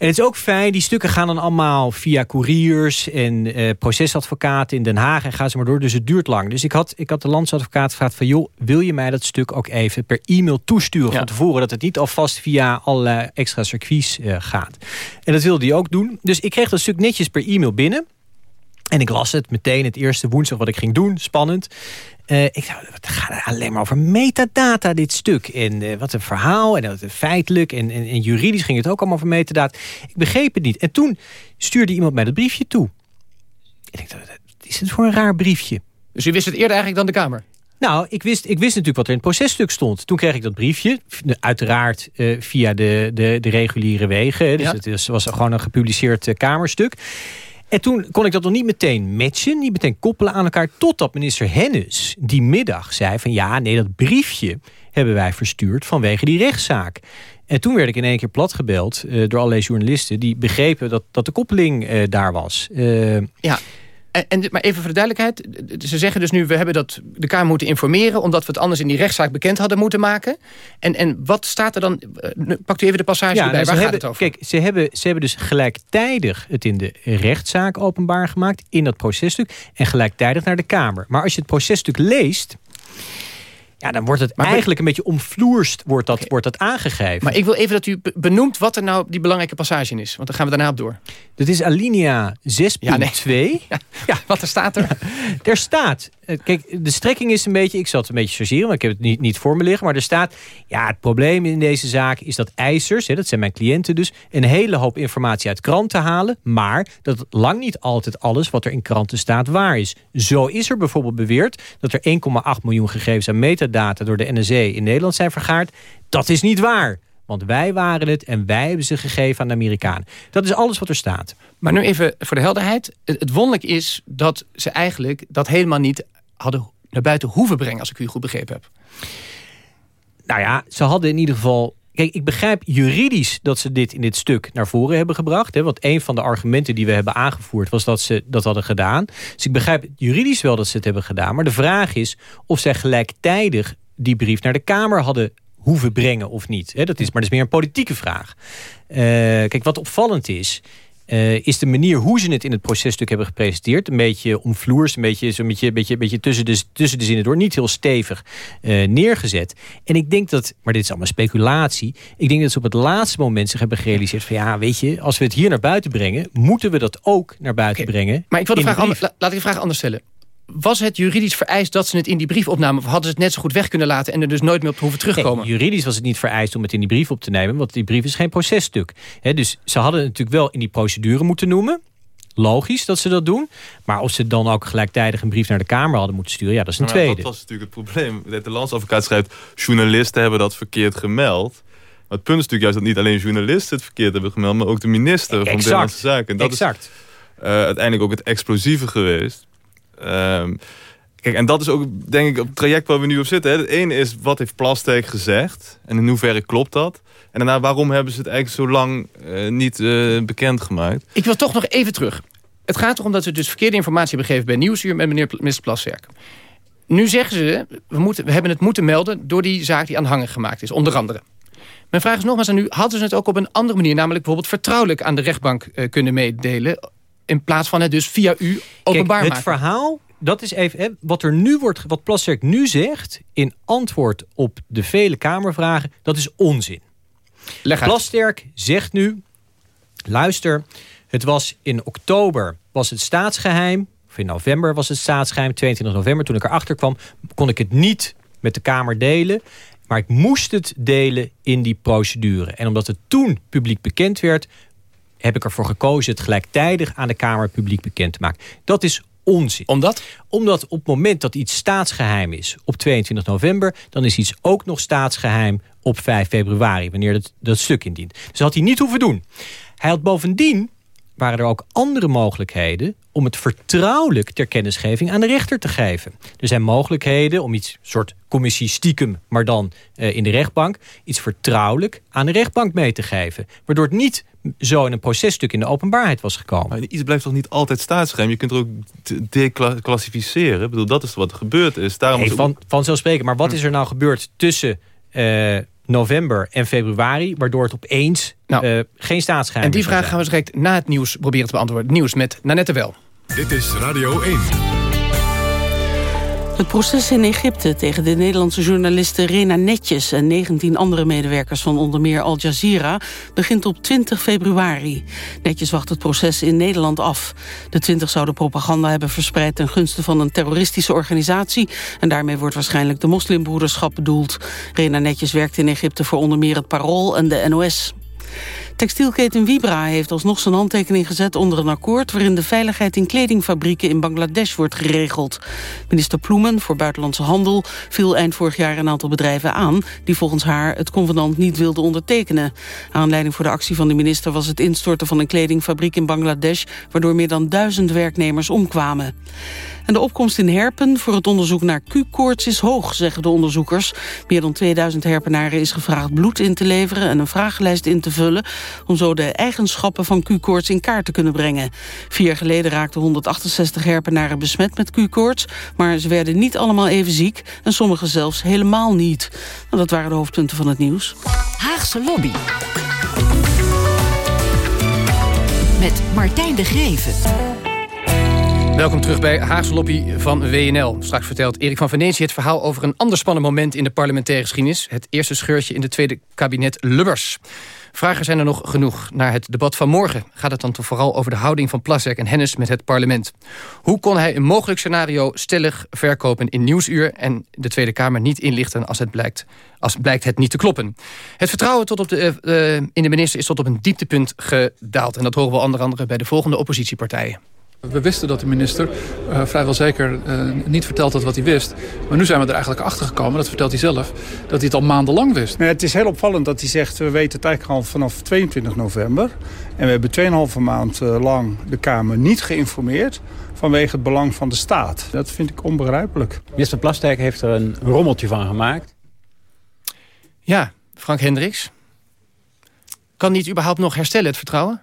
En het is ook fijn, die stukken gaan dan allemaal via couriers en eh, procesadvocaten in Den Haag en gaan ze maar door. Dus het duurt lang. Dus ik had, ik had de landsadvocaat gevraagd van joh, wil je mij dat stuk ook even per e-mail toesturen van tevoren. Dat het niet alvast via alle extra circuits uh, gaat. En dat wilde hij ook doen. Dus ik kreeg dat stuk netjes per e-mail binnen. En ik las het meteen het eerste woensdag wat ik ging doen. Spannend. Uh, ik dacht, het gaat alleen maar over metadata, dit stuk. En uh, wat een verhaal, en dat feitelijk en, en, en, juridisch ging het ook allemaal over metadata. Ik begreep het niet. En toen stuurde iemand mij dat briefje toe. En ik dacht, wat is het voor een raar briefje? Dus u wist het eerder eigenlijk dan de Kamer? Nou, ik wist, ik wist natuurlijk wat er in het processtuk stond. Toen kreeg ik dat briefje, uiteraard uh, via de, de, de reguliere wegen. Dus ja. het was gewoon een gepubliceerd Kamerstuk. En toen kon ik dat nog niet meteen matchen, niet meteen koppelen aan elkaar... totdat minister Hennis die middag zei van... ja, nee, dat briefje hebben wij verstuurd vanwege die rechtszaak. En toen werd ik in één keer platgebeld uh, door allerlei journalisten... die begrepen dat, dat de koppeling uh, daar was. Uh, ja, en, en, maar even voor de duidelijkheid. Ze zeggen dus nu, we hebben dat de Kamer moeten informeren... omdat we het anders in die rechtszaak bekend hadden moeten maken. En, en wat staat er dan... Pakt u even de passage ja, erbij, waar gaat hebben, het over? Kijk, ze hebben, ze hebben dus gelijktijdig het in de rechtszaak openbaar gemaakt... in dat processtuk en gelijktijdig naar de Kamer. Maar als je het processtuk leest... Ja, dan wordt het maar eigenlijk een beetje omvloerst wordt dat, wordt dat aangegeven. Maar ik wil even dat u benoemt wat er nou die belangrijke passage in is. Want dan gaan we daarna op door. Dat is alinea 6.2. Ja, nee. ja, ja, wat er staat er? er staat, eh, kijk, de strekking is een beetje... ik zal het een beetje chargeren, maar ik heb het niet, niet voor me liggen. Maar er staat, ja, het probleem in deze zaak is dat eisers... Hè, dat zijn mijn cliënten dus... een hele hoop informatie uit kranten halen... maar dat lang niet altijd alles wat er in kranten staat waar is. Zo is er bijvoorbeeld beweerd... dat er 1,8 miljoen gegevens aan metadata... door de NSE in Nederland zijn vergaard. Dat is niet waar. Want wij waren het en wij hebben ze gegeven aan de Amerikanen. Dat is alles wat er staat. Maar nu even voor de helderheid. Het wonderlijk is dat ze eigenlijk dat helemaal niet hadden naar buiten hoeven brengen... als ik u goed begrepen heb. Nou ja, ze hadden in ieder geval... Kijk, ik begrijp juridisch dat ze dit in dit stuk naar voren hebben gebracht. Hè, want een van de argumenten die we hebben aangevoerd... was dat ze dat hadden gedaan. Dus ik begrijp juridisch wel dat ze het hebben gedaan. Maar de vraag is of zij gelijktijdig die brief naar de Kamer hadden hoeven brengen of niet. dat is, maar dat is meer een politieke vraag. Uh, kijk, wat opvallend is... Uh, is de manier hoe ze het in het processtuk hebben gepresenteerd... een beetje omvloers, een beetje, zo een beetje, beetje, beetje tussen, de, tussen de zinnen door... niet heel stevig uh, neergezet. En ik denk dat, maar dit is allemaal speculatie... ik denk dat ze op het laatste moment zich hebben gerealiseerd... van ja, weet je, als we het hier naar buiten brengen... moeten we dat ook naar buiten okay. brengen. Maar ik wil de vraag anders, laat ik de vraag anders stellen was het juridisch vereist dat ze het in die brief opnamen? Of hadden ze het net zo goed weg kunnen laten en er dus nooit meer op hoeven terugkomen? Nee, juridisch was het niet vereist om het in die brief op te nemen. Want die brief is geen processtuk. He, dus ze hadden het natuurlijk wel in die procedure moeten noemen. Logisch dat ze dat doen. Maar of ze dan ook gelijktijdig een brief naar de Kamer hadden moeten sturen... ja, dat is een maar tweede. Dat was natuurlijk het probleem. De landsadvocaat schrijft... journalisten hebben dat verkeerd gemeld. Maar het punt is natuurlijk juist dat niet alleen journalisten het verkeerd hebben gemeld... maar ook de minister exact. van Binnenlandse Zaken. En dat exact. is uh, uiteindelijk ook het explosieve geweest. Um, kijk, en dat is ook, denk ik, het traject waar we nu op zitten. Hè. Het ene is, wat heeft Plastek gezegd? En in hoeverre klopt dat? En daarna, waarom hebben ze het eigenlijk zo lang uh, niet uh, bekendgemaakt? Ik wil toch nog even terug. Het gaat erom dat ze dus verkeerde informatie hebben gegeven bij Nieuwsuur met meneer minister Plasterk. Nu zeggen ze, we, moeten, we hebben het moeten melden door die zaak die aanhangig gemaakt is, onder andere. Mijn vraag is nogmaals aan u, hadden ze het ook op een andere manier... namelijk bijvoorbeeld vertrouwelijk aan de rechtbank uh, kunnen meedelen... in plaats van het dus via u openbaar Kijk, het maken? verhaal dat is even, hè, wat er nu wordt, wat Plasterk nu zegt, in antwoord op de vele Kamervragen, dat is onzin. Leg uit. Plasterk zegt nu, luister, het was in oktober was het staatsgeheim. Of in november was het staatsgeheim. 22 november, toen ik erachter kwam, kon ik het niet met de Kamer delen. Maar ik moest het delen in die procedure. En omdat het toen publiek bekend werd... heb ik ervoor gekozen het gelijktijdig aan de Kamer publiek bekend te maken. Dat is onzin. Omdat? Omdat op het moment dat iets staatsgeheim is op 22 november... dan is iets ook nog staatsgeheim op 5 februari... wanneer dat, dat stuk indient. Dus dat had hij niet hoeven doen. Hij had bovendien waren er ook andere mogelijkheden om het vertrouwelijk ter kennisgeving aan de rechter te geven. Er zijn mogelijkheden om iets, soort commissie stiekem, maar dan uh, in de rechtbank, iets vertrouwelijk aan de rechtbank mee te geven. Waardoor het niet zo in een processtuk in de openbaarheid was gekomen. Maar iets blijft toch niet altijd staatsgeheim? Je kunt er ook declassificeren. Ik bedoel, dat is wat er gebeurd is. Daarom nee, van, vanzelfsprekend. Maar wat is er nou gebeurd tussen... Uh, november en februari, waardoor het opeens nou, uh, geen staatsgeheim En die vraag gaan we direct na het nieuws proberen te beantwoorden. Nieuws met Nanette Wel. Dit is Radio 1. Het proces in Egypte tegen de Nederlandse journaliste Rena Netjes... en 19 andere medewerkers van onder meer Al Jazeera... begint op 20 februari. Netjes wacht het proces in Nederland af. De 20 zouden propaganda hebben verspreid... ten gunste van een terroristische organisatie... en daarmee wordt waarschijnlijk de moslimbroederschap bedoeld. Rena Netjes werkt in Egypte voor onder meer het Parool en de NOS. Textielketen Vibra heeft alsnog zijn handtekening gezet onder een akkoord... waarin de veiligheid in kledingfabrieken in Bangladesh wordt geregeld. Minister Ploemen voor Buitenlandse Handel viel eind vorig jaar een aantal bedrijven aan... die volgens haar het convenant niet wilden ondertekenen. Aanleiding voor de actie van de minister was het instorten van een kledingfabriek in Bangladesh... waardoor meer dan duizend werknemers omkwamen. En de opkomst in herpen voor het onderzoek naar Q-koorts is hoog, zeggen de onderzoekers. Meer dan 2000 herpenaren is gevraagd bloed in te leveren en een vragenlijst in te vullen om zo de eigenschappen van Q-koorts in kaart te kunnen brengen. Vier jaar geleden raakten 168 herpenaren besmet met Q-koorts, maar ze werden niet allemaal even ziek en sommigen zelfs helemaal niet. Nou, dat waren de hoofdpunten van het nieuws. Haagse Lobby. Met Martijn de Geven. Welkom terug bij Haagse Lobby van WNL. Straks vertelt Erik van Venetië het verhaal over een ander spannend moment in de parlementaire geschiedenis. Het eerste scheurtje in de tweede kabinet Lubbers. Vragen zijn er nog genoeg. Naar het debat van morgen gaat het dan toch vooral over de houding van Plasek en Hennis met het parlement. Hoe kon hij een mogelijk scenario stellig verkopen in Nieuwsuur... en de Tweede Kamer niet inlichten als het blijkt, als blijkt het niet te kloppen? Het vertrouwen tot op de, uh, in de minister is tot op een dieptepunt gedaald. En dat horen we onder andere bij de volgende oppositiepartijen. We wisten dat de minister uh, vrijwel zeker uh, niet verteld had wat hij wist. Maar nu zijn we er eigenlijk achter gekomen, dat vertelt hij zelf, dat hij het al maandenlang wist. Nee, het is heel opvallend dat hij zegt, we weten het eigenlijk al vanaf 22 november. En we hebben 2,5 maand uh, lang de Kamer niet geïnformeerd vanwege het belang van de staat. Dat vind ik onbegrijpelijk. Minister Plasterk heeft er een rommeltje van gemaakt. Ja, Frank Hendricks. Kan niet überhaupt nog herstellen, het vertrouwen?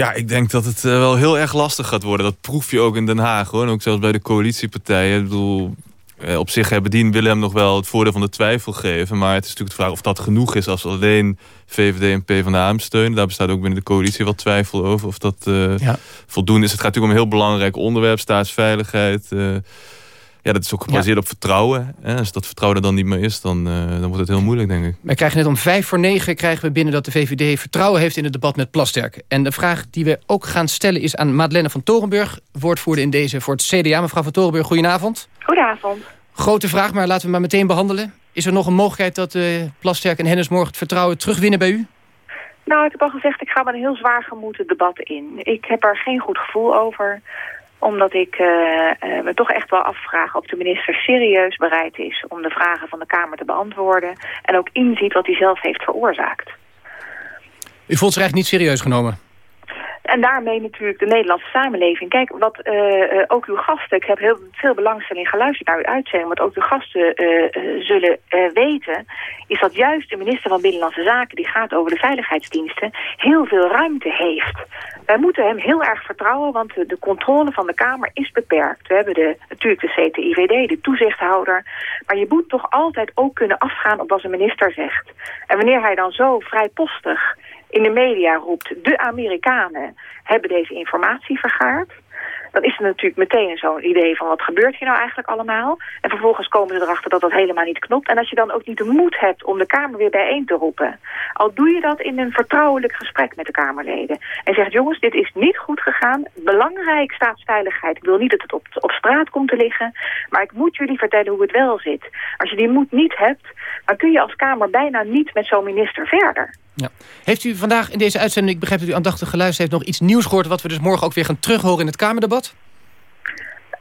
Ja, ik denk dat het uh, wel heel erg lastig gaat worden. Dat proef je ook in Den Haag. Hoor. En ook zelfs bij de coalitiepartijen. Ik bedoel, eh, op zich hebben die willen hem nog wel het voordeel van de twijfel geven. Maar het is natuurlijk de vraag of dat genoeg is als alleen VVD en PvdA hem steunen. Daar bestaat ook binnen de coalitie wat twijfel over of dat uh, ja. voldoende is. Het gaat natuurlijk om een heel belangrijk onderwerp, staatsveiligheid ja, dat is ook gebaseerd op vertrouwen. Hè? Als dat vertrouwen er dan niet meer is, dan, uh, dan wordt het heel moeilijk, denk ik. We krijgen net om vijf voor negen krijgen we binnen dat de VVD vertrouwen heeft in het debat met Plasterk. En de vraag die we ook gaan stellen is aan Madeleine van Torenburg, woordvoerder in deze voor het CDA. Mevrouw van Torenburg, goedenavond. Goedenavond. Grote vraag, maar laten we maar meteen behandelen. Is er nog een mogelijkheid dat uh, Plasterk en Hennis morgen het vertrouwen terugwinnen bij u? Nou, ik heb al gezegd, ik ga met een heel zwaar gemoed debat in. Ik heb er geen goed gevoel over omdat ik uh, uh, me toch echt wel afvraag of de minister serieus bereid is... om de vragen van de Kamer te beantwoorden... en ook inziet wat hij zelf heeft veroorzaakt. U voelt zich eigenlijk niet serieus genomen? En daarmee natuurlijk de Nederlandse samenleving. Kijk, wat uh, ook uw gasten, ik heb heel veel belangstelling geluisterd naar uw uitzending, wat ook uw gasten uh, zullen weten, is dat juist de minister van Binnenlandse Zaken, die gaat over de veiligheidsdiensten, heel veel ruimte heeft. Wij moeten hem heel erg vertrouwen, want de controle van de Kamer is beperkt. We hebben de, natuurlijk de CTIVD, de toezichthouder, maar je moet toch altijd ook kunnen afgaan op wat een minister zegt. En wanneer hij dan zo vrijpostig in de media roept... de Amerikanen hebben deze informatie vergaard dan is er natuurlijk meteen zo'n idee van wat gebeurt hier nou eigenlijk allemaal. En vervolgens komen ze erachter dat dat helemaal niet klopt. En als je dan ook niet de moed hebt om de Kamer weer bijeen te roepen. Al doe je dat in een vertrouwelijk gesprek met de Kamerleden. En zegt jongens, dit is niet goed gegaan. Belangrijk staatsveiligheid. Ik wil niet dat het op, op straat komt te liggen. Maar ik moet jullie vertellen hoe het wel zit. Als je die moed niet hebt, dan kun je als Kamer bijna niet met zo'n minister verder. Ja. Heeft u vandaag in deze uitzending, ik begrijp dat u aandachtig geluisterd heeft... nog iets nieuws gehoord wat we dus morgen ook weer gaan terughoren in het Kamerdebat?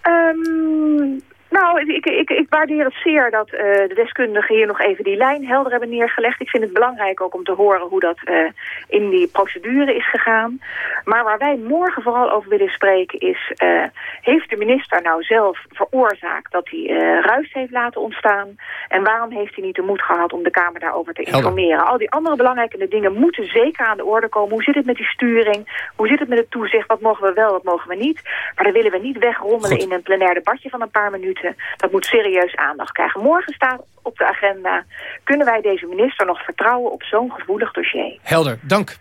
Um, nou, ik, ik, ik waardeer het zeer dat uh, de deskundigen hier nog even die lijn helder hebben neergelegd. Ik vind het belangrijk ook om te horen hoe dat uh, in die procedure is gegaan. Maar waar wij morgen vooral over willen spreken is... Uh, heeft de minister nou zelf veroorzaakt dat hij ruis heeft laten ontstaan? En waarom heeft hij niet de moed gehad om de Kamer daarover te informeren? Helder. Al die andere belangrijke dingen moeten zeker aan de orde komen. Hoe zit het met die sturing? Hoe zit het met het toezicht? Wat mogen we wel, wat mogen we niet? Maar dan willen we niet wegrommelen Goed. in een plenair debatje van een paar minuten. Dat moet serieus aandacht krijgen. Morgen staat op de agenda... kunnen wij deze minister nog vertrouwen op zo'n gevoelig dossier? Helder, dank.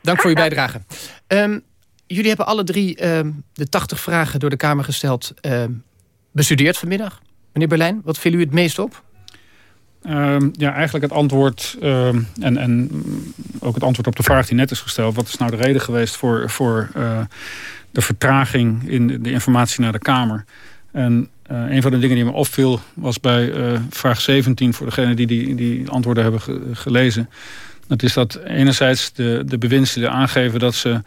Dank voor uw bijdrage. Um, jullie hebben alle drie um, de 80 vragen door de Kamer gesteld... Um, bestudeerd vanmiddag. Meneer Berlijn, wat viel u het meest op? Um, ja, eigenlijk het antwoord um, en, en ook het antwoord op de vraag die net is gesteld. Wat is nou de reden geweest voor, voor uh, de vertraging in de informatie naar de Kamer? En uh, een van de dingen die me opviel was bij uh, vraag 17... voor degenen die die, die antwoorden hebben ge gelezen. Dat is dat enerzijds de, de bewindslieden aangeven dat ze...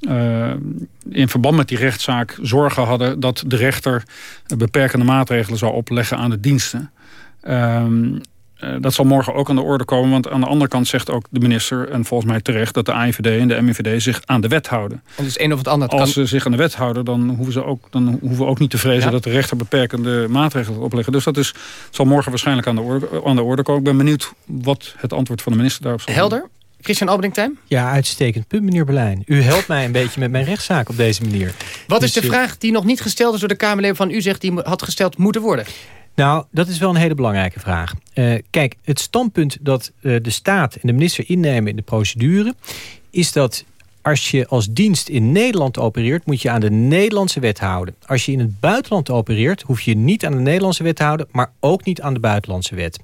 Uh, in verband met die rechtszaak zorgen hadden... dat de rechter beperkende maatregelen zou opleggen aan de diensten. Uh, dat zal morgen ook aan de orde komen. Want aan de andere kant zegt ook de minister... en volgens mij terecht dat de AIVD en de MIVD zich aan de wet houden. En dus een of het ander. Als kan... ze zich aan de wet houden, dan hoeven, ze ook, dan hoeven we ook niet te vrezen... Ja. dat de rechter beperkende maatregelen opleggen. Dus dat is, zal morgen waarschijnlijk aan de, orde, aan de orde komen. Ik ben benieuwd wat het antwoord van de minister daarop zal Helder. Christian Alberding Ja, uitstekend punt, meneer Berlijn. U helpt mij een beetje met mijn rechtszaak op deze manier. Wat is dus, de vraag die nog niet gesteld is door de Kamerleden van u zegt... die had gesteld moeten worden? Nou, dat is wel een hele belangrijke vraag. Uh, kijk, het standpunt dat uh, de staat en de minister innemen in de procedure... is dat als je als dienst in Nederland opereert... moet je aan de Nederlandse wet houden. Als je in het buitenland opereert... hoef je niet aan de Nederlandse wet te houden... maar ook niet aan de buitenlandse wet.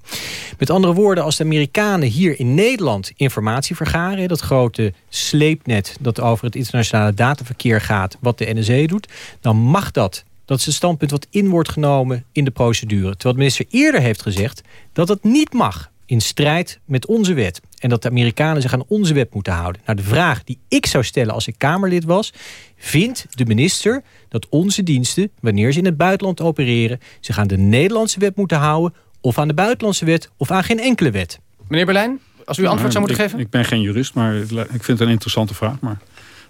Met andere woorden, als de Amerikanen hier in Nederland informatie vergaren... dat grote sleepnet dat over het internationale dataverkeer gaat... wat de NSE doet, dan mag dat dat is het standpunt wat in wordt genomen in de procedure. Terwijl de minister eerder heeft gezegd dat dat niet mag in strijd met onze wet. En dat de Amerikanen zich aan onze wet moeten houden. Nou, de vraag die ik zou stellen als ik Kamerlid was... vindt de minister dat onze diensten, wanneer ze in het buitenland opereren... zich aan de Nederlandse wet moeten houden... of aan de buitenlandse wet of aan geen enkele wet? Meneer Berlijn, als u antwoord zou moeten ik, geven? Ik ben geen jurist, maar ik vind het een interessante vraag. Maar...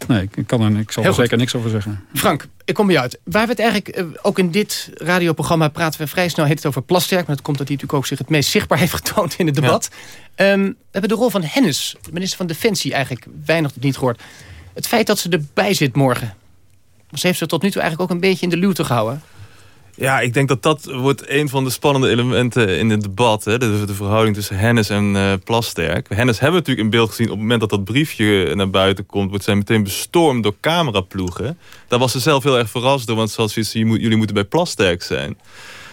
Nee, ik, kan er, ik zal er zeker niks over zeggen. Frank, ik kom bij jou uit. Waar we het eigenlijk, uh, ook in dit radioprogramma praten we vrij snel heet het over Plasterk. Maar dat komt dat hij natuurlijk ook zich het meest zichtbaar heeft getoond in het debat. Ja. Um, we hebben de rol van Hennis, de minister van Defensie, eigenlijk weinig niet gehoord. Het feit dat ze erbij zit morgen. Ze heeft ze tot nu toe eigenlijk ook een beetje in de luwte gehouden. Ja, ik denk dat dat wordt een van de spannende elementen in het debat. Hè? De, de verhouding tussen Hennis en uh, Plasterk. Hennis hebben we natuurlijk in beeld gezien... op het moment dat dat briefje naar buiten komt... wordt zij meteen bestormd door cameraploegen. Daar was ze zelf heel erg verrast door. Want zoals je moet, jullie moeten bij Plasterk zijn.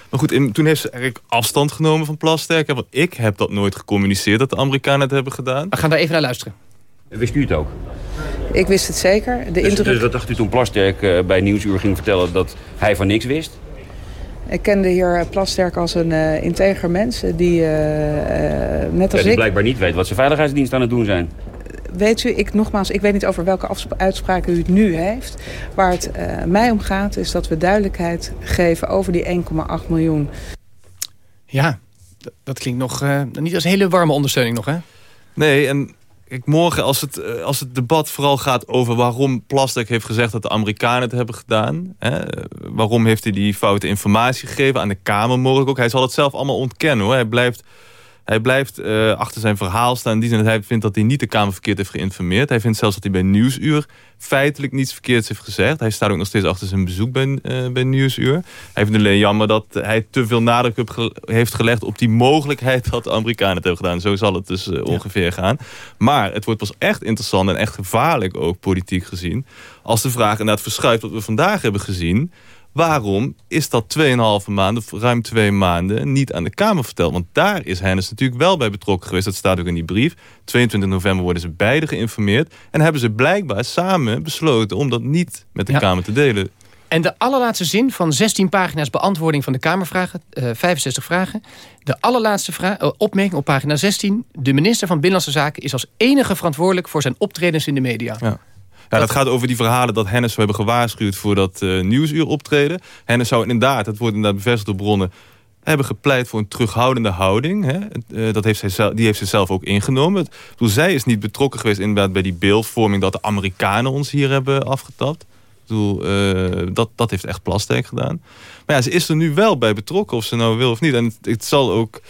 Maar goed, in, toen heeft ze eigenlijk afstand genomen van Plasterk. Want ik heb dat nooit gecommuniceerd dat de Amerikanen het hebben gedaan. We gaan daar even naar luisteren. Wist u het ook? Ik wist het zeker. De dus, indruk... dus wat dacht u toen Plasterk uh, bij Nieuwsuur ging vertellen... dat hij van niks wist? Ik ken de heer Plasterk als een uh, integer mens die, uh, uh, net als ja, die ik... blijkbaar niet weet wat zijn veiligheidsdienst aan het doen zijn. Weet u, ik nogmaals, ik weet niet over welke uitspraken u het nu heeft. Waar het mij om gaat is dat we duidelijkheid geven over die 1,8 miljoen. Ja, dat klinkt nog niet als hele warme ondersteuning nog, hè? Nee, en Kijk, morgen als het, als het debat vooral gaat over waarom Plastic heeft gezegd dat de Amerikanen het hebben gedaan. Hè, waarom heeft hij die foute informatie gegeven aan de Kamer morgen ook. Hij zal het zelf allemaal ontkennen hoor. Hij blijft, Hij blijft eh, achter zijn verhaal staan. In die zin dat hij vindt dat hij niet de Kamer verkeerd heeft geïnformeerd. Hij vindt zelfs dat hij bij Nieuwsuur feitelijk niets verkeerds heeft gezegd. Hij staat ook nog steeds achter zijn bezoek bij, uh, bij Nieuwsuur. Hij vindt alleen jammer dat hij te veel nadruk heeft gelegd... op die mogelijkheid dat de Amerikanen het hebben gedaan. Zo zal het dus uh, ongeveer gaan. Maar het wordt pas echt interessant en echt gevaarlijk ook politiek gezien... als de vraag inderdaad verschuift wat we vandaag hebben gezien Waarom is dat 2,5 maanden, ruim twee maanden, niet aan de Kamer verteld? Want daar is Hennis natuurlijk wel bij betrokken geweest. Dat staat ook in die brief. 22 november worden ze beide geïnformeerd. En hebben ze blijkbaar samen besloten om dat niet met de Kamer te delen. En de allerlaatste zin van 16 pagina's beantwoording van de Kamervragen, uh, 65 vragen. De allerlaatste vraag, uh, opmerking op pagina 16. De minister van Binnenlandse Zaken is als enige verantwoordelijk voor zijn optredens in de media. Ja. Ja, dat gaat over die verhalen dat Hennis zou hebben gewaarschuwd voor dat uh, nieuwsuur optreden. Hennis zou inderdaad, het wordt inderdaad bevestigd door bronnen, hebben gepleit voor een terughoudende houding. Hè. Uh, dat heeft zij, die heeft ze zelf ook ingenomen. Toen zij is niet betrokken geweest inderdaad bij die beeldvorming dat de Amerikanen ons hier hebben afgetapt. Bedoel, uh, dat, dat heeft echt Plasterk gedaan. Maar ja, ze is er nu wel bij betrokken of ze nou wil of niet. En het zal ook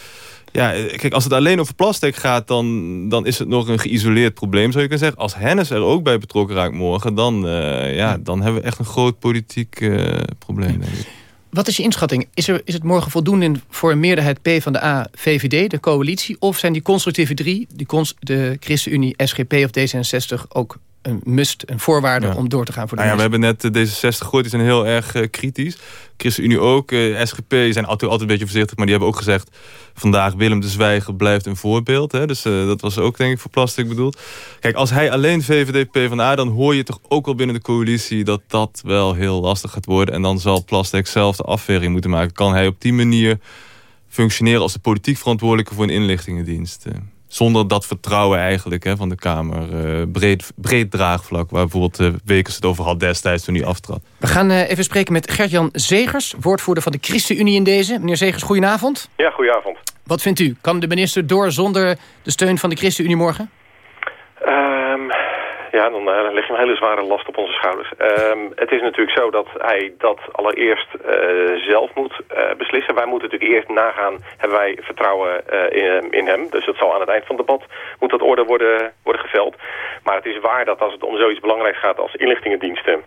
ja, kijk, als het alleen over plastic gaat, dan, dan is het nog een geïsoleerd probleem, zou je kunnen zeggen. Als Hennis er ook bij betrokken raakt morgen, dan, uh, ja, dan hebben we echt een groot politiek uh, probleem, denk ik. Wat is je inschatting? Is, er, is het morgen voldoende voor een meerderheid P van de A, VVD, de coalitie? Of zijn die constructieve drie, die cons de ChristenUnie, SGP of D66 ook een must, een voorwaarde om door te gaan voor de nou ja, We hebben net uh, D66 gehoord, die zijn heel erg uh, kritisch. ChristenUnie ook, uh, SGP zijn altijd, altijd een beetje voorzichtig... maar die hebben ook gezegd, vandaag Willem de Zwijger blijft een voorbeeld. Hè? Dus dat was ook denk ik voor plastic bedoeld. Kijk, als hij alleen VVD PvdA, dan hoor je toch ook wel binnen de coalitie... dat dat wel heel lastig gaat worden. En dan zal plastic zelf de afweging moeten maken. Kan hij op die manier functioneren als de politiek verantwoordelijke voor een inlichtingendienst? Zonder dat vertrouwen eigenlijk hè, van de Kamer. Uh, breed, breed draagvlak, waar bijvoorbeeld uh, Wekers het over had destijds toen hij aftrad. We gaan uh, even spreken met Gert-Jan Zegers, woordvoerder van de ChristenUnie in deze. Meneer Zegers, goedenavond. Ja, goedenavond. Wat vindt u? Kan de minister door zonder de steun van de ChristenUnie morgen? Ja, dan uh, leg je een hele zware last op onze schouders. Um, het is natuurlijk zo dat hij dat allereerst uh, zelf moet uh, beslissen. Wij moeten natuurlijk eerst nagaan, hebben wij vertrouwen in, in, hem. Dus het zal aan het eind van het debat, moet dat orde worden, worden geveld. Maar het is waar dat als het om zoiets belangrijks gaat als inlichtingendiensten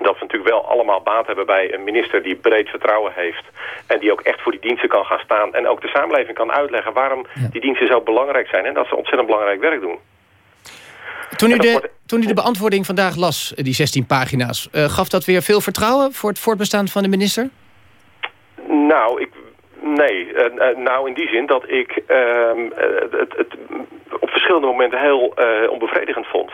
dat we natuurlijk wel allemaal baat hebben bij een minister die breed vertrouwen heeft. En die ook echt voor die diensten kan gaan staan. En ook de samenleving kan uitleggen waarom die diensten zo belangrijk zijn. En dat ze ontzettend belangrijk werk doen. Toen u, de, toen u de beantwoording vandaag las, die 16 pagina's... Uh, gaf dat weer veel vertrouwen voor het voortbestaan van de minister? Nou, ik, nee. Uh, uh, nou, in die zin dat ik ehm, het, het, op verschillende momenten heel onbevredigend vond.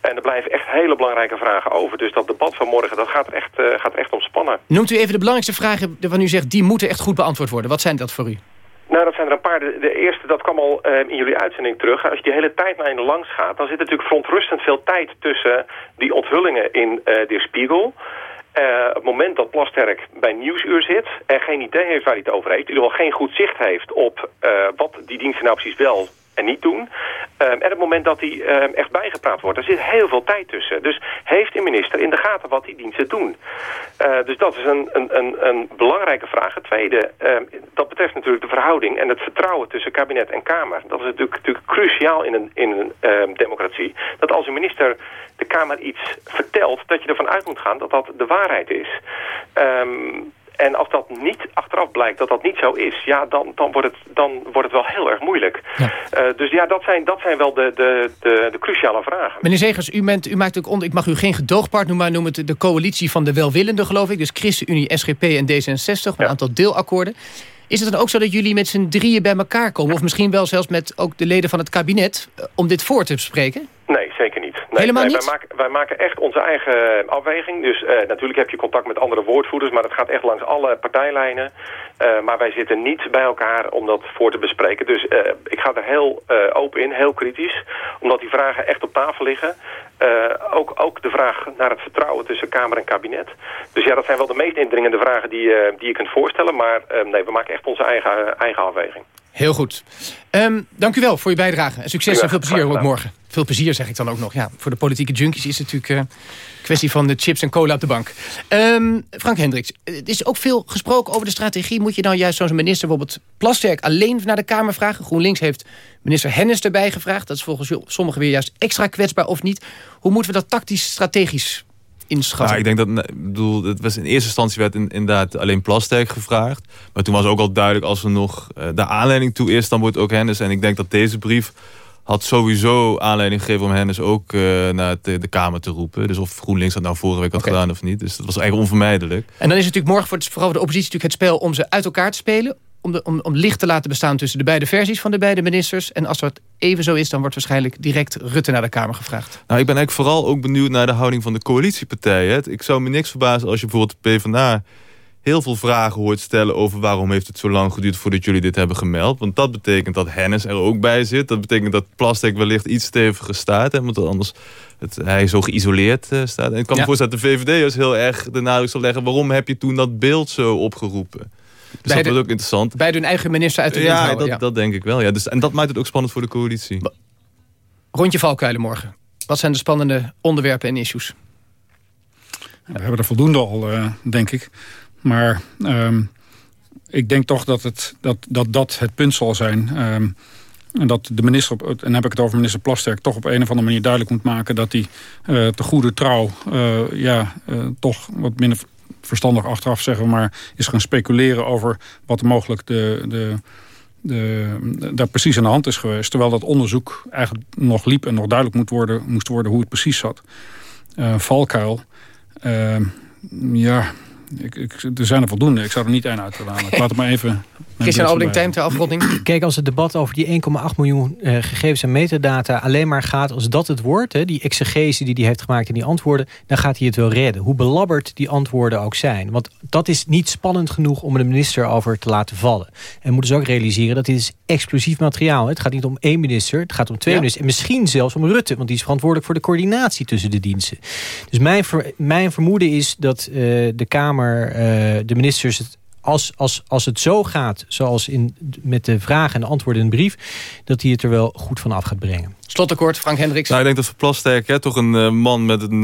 En er blijven echt hele belangrijke vragen over. Dus dat debat van morgen, dat gaat echt, gaat echt om spannen. Noemt u even de belangrijkste vragen waarvan u zegt... die moeten echt goed beantwoord worden. Wat zijn dat voor u? Nou, dat zijn er een paar. De, eerste, dat kwam al uh, in jullie uitzending terug. Als je die hele tijd naar je langs gaat, dan zit er natuurlijk verontrustend veel tijd tussen die onthullingen in uh, de Spiegel. Op het moment dat Plasterk bij Nieuwsuur zit en geen idee heeft waar hij het over heeft, in ieder geval geen goed zicht heeft op wat die diensten nou precies wel en niet doen. Um, en het moment dat die um, echt bijgepraat wordt, er zit heel veel tijd tussen. Dus heeft de minister in de gaten wat die diensten doen? Uh, dus dat is een, een, een, belangrijke vraag. Het tweede, um, dat betreft natuurlijk de verhouding en het vertrouwen tussen kabinet en Kamer. Dat is natuurlijk, natuurlijk cruciaal in een, in een democratie. Dat als een minister de Kamer iets vertelt, dat je ervan uit moet gaan dat dat de waarheid is. En als dat niet achteraf blijkt dat dat niet zo is, ja, dan, dan, wordt, het, dan wordt het wel heel erg moeilijk. Ja. Uh, dus ja, dat zijn, dat zijn wel de, de, de, de cruciale vragen. Meneer Zegers, u, bent, u maakt ook onder, ik mag u geen gedoogpaard noemen, maar noem het de coalitie van de welwillenden, geloof ik. Dus ChristenUnie, SGP en D66, met ja. een aantal deelakkoorden. Is het dan ook zo dat jullie met z'n drieën bij elkaar komen? Of misschien wel zelfs met ook de leden van het kabinet, om dit voor te bespreken? Nee, zeker niet. Nee, Helemaal nee, niet? Wij maken, wij maken echt onze eigen afweging. Dus uh, natuurlijk heb je contact met andere woordvoerders, maar dat gaat echt langs alle partijlijnen. Uh, maar wij zitten niet bij elkaar om dat voor te bespreken. Dus uh, ik ga er heel open in, heel kritisch. Omdat die vragen echt op tafel liggen. ook, ook de vraag naar het vertrouwen tussen Kamer en kabinet. Dus ja, dat zijn wel de meest indringende vragen die, die je kunt voorstellen. Maar nee, we maken echt onze eigen, eigen afweging. Heel goed. Um, dank u wel voor je bijdrage. En succes en veel plezier ook morgen. Veel plezier, zeg ik dan ook nog. Ja, voor de politieke junkies is het natuurlijk een kwestie van de chips en cola op de bank. Ehm, Frank Hendricks, het is ook veel gesproken over de strategie. Moet je dan juist zo'n minister bijvoorbeeld Plasterk alleen naar de Kamer vragen? GroenLinks heeft minister Hennis erbij gevraagd. Dat is volgens sommigen weer juist extra kwetsbaar of niet. Hoe moeten we dat tactisch strategisch inschatten? Ja, ik denk dat, ik bedoel, het was in eerste instantie werd inderdaad alleen Plasterk gevraagd. Maar toen was ook al duidelijk als er nog uh, de aanleiding toe is, dan wordt ook Hennis. En ik denk dat deze brief had sowieso aanleiding gegeven om Hennis ook uh, naar de, de, Kamer te roepen. Dus of GroenLinks dat nou vorige week had okay. gedaan of niet. Dus dat was eigenlijk onvermijdelijk. En dan is het natuurlijk morgen voor, het, vooral de oppositie natuurlijk het spel om ze uit elkaar te spelen. Om, de, om, om licht te laten bestaan tussen de beide versies van de beide ministers. En als dat even zo is, dan wordt waarschijnlijk direct Rutte naar de Kamer gevraagd. Nou, ik ben eigenlijk vooral ook benieuwd naar de houding van de coalitiepartijen. Ik zou me niks verbazen als je bijvoorbeeld de PvdA heel veel vragen hoort stellen over waarom heeft het zo lang geduurd voordat jullie dit hebben gemeld. Want dat betekent dat Hennis er ook bij zit. Dat betekent dat Plastic wellicht iets steviger staat. Hè, want anders het, hij zo geïsoleerd uh, staat. En ik kan me voorstellen dat de VVD dus heel erg de nadruk zal leggen. Waarom heb je toen dat beeld zo opgeroepen? Dus bij dat de, wordt ook interessant. Bij hun eigen minister uit de ja, houden, dat, ja, dat denk ik wel. Ja. Dus, en dat maakt het ook spannend voor de coalitie. Rondje Valkuilen morgen. Wat zijn de spannende onderwerpen en issues? We hebben er voldoende al, uh, denk ik. Maar um, ik denk toch dat, het, dat, dat dat het punt zal zijn. Um, en dat de minister, en dan heb ik het over minister Plasterk... toch op een of andere manier duidelijk moet maken... dat hij uh, te goede trouw uh, ja, uh, toch wat minder verstandig achteraf zeggen... maar is gaan speculeren over wat mogelijk de, de, de, daar precies aan de hand is geweest. Terwijl dat onderzoek eigenlijk nog liep en nog duidelijk moet worden, moest worden hoe het precies zat. valkuil, ehm, ja... Ik, ik, er zijn er voldoende. Ik zou er niet één uit willen halen. Ik laat het maar even... Christian Ouding, time ter afronding. Kijk, als het debat over die 1,8 miljoen uh, gegevens en metadata alleen maar gaat als dat het wordt, hè, die exegese die hij heeft gemaakt in die antwoorden, dan gaat hij het wel redden. Hoe belabberd die antwoorden ook zijn. Want dat is niet spannend genoeg om de minister over te laten vallen. En moeten ze ook realiseren dat dit is explosief materiaal. Het gaat niet om één minister, het gaat om twee ja. ministers. En misschien zelfs om Rutte, want die is verantwoordelijk voor de coördinatie tussen de diensten. Dus mijn, ver, mijn vermoeden is dat uh, de Kamer, uh, de ministers het als, als, als het zo gaat, zoals in, met de vragen en de antwoorden in de brief... dat hij het er wel goed van af gaat brengen. Slotakkoord, Frank Hendricks. Nou, ik denk dat voor Plasterk hè, toch een uh, man met een, uh,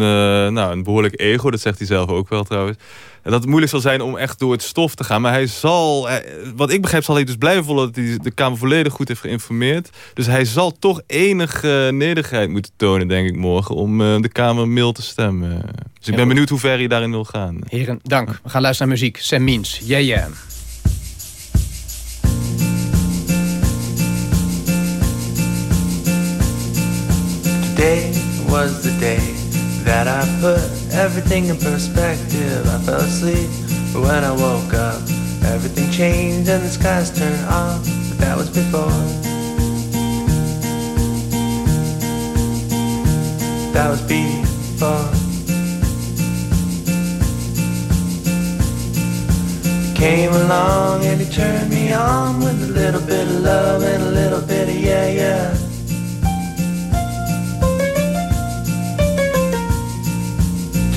nou, een behoorlijk ego... dat zegt hij zelf ook wel trouwens... En dat het moeilijk zal zijn om echt door het stof te gaan. Maar hij zal, wat ik begrijp, zal hij dus blijven volgen dat hij de Kamer volledig goed heeft geïnformeerd. Dus hij zal toch enige nederigheid moeten tonen, denk ik, morgen. Om de Kamer mil te stemmen. Dus ik ben benieuwd hoe ver hij daarin wil gaan. Heren, dank. We gaan luisteren naar muziek. Sam Means, Yeah Yeah. Today was the day that I put everything in perspective. I fell asleep, but when I woke up, everything changed and the skies turned off. But that was before. That was before. He came along and he turned me on with a little bit of love and a little bit of yeah, yeah.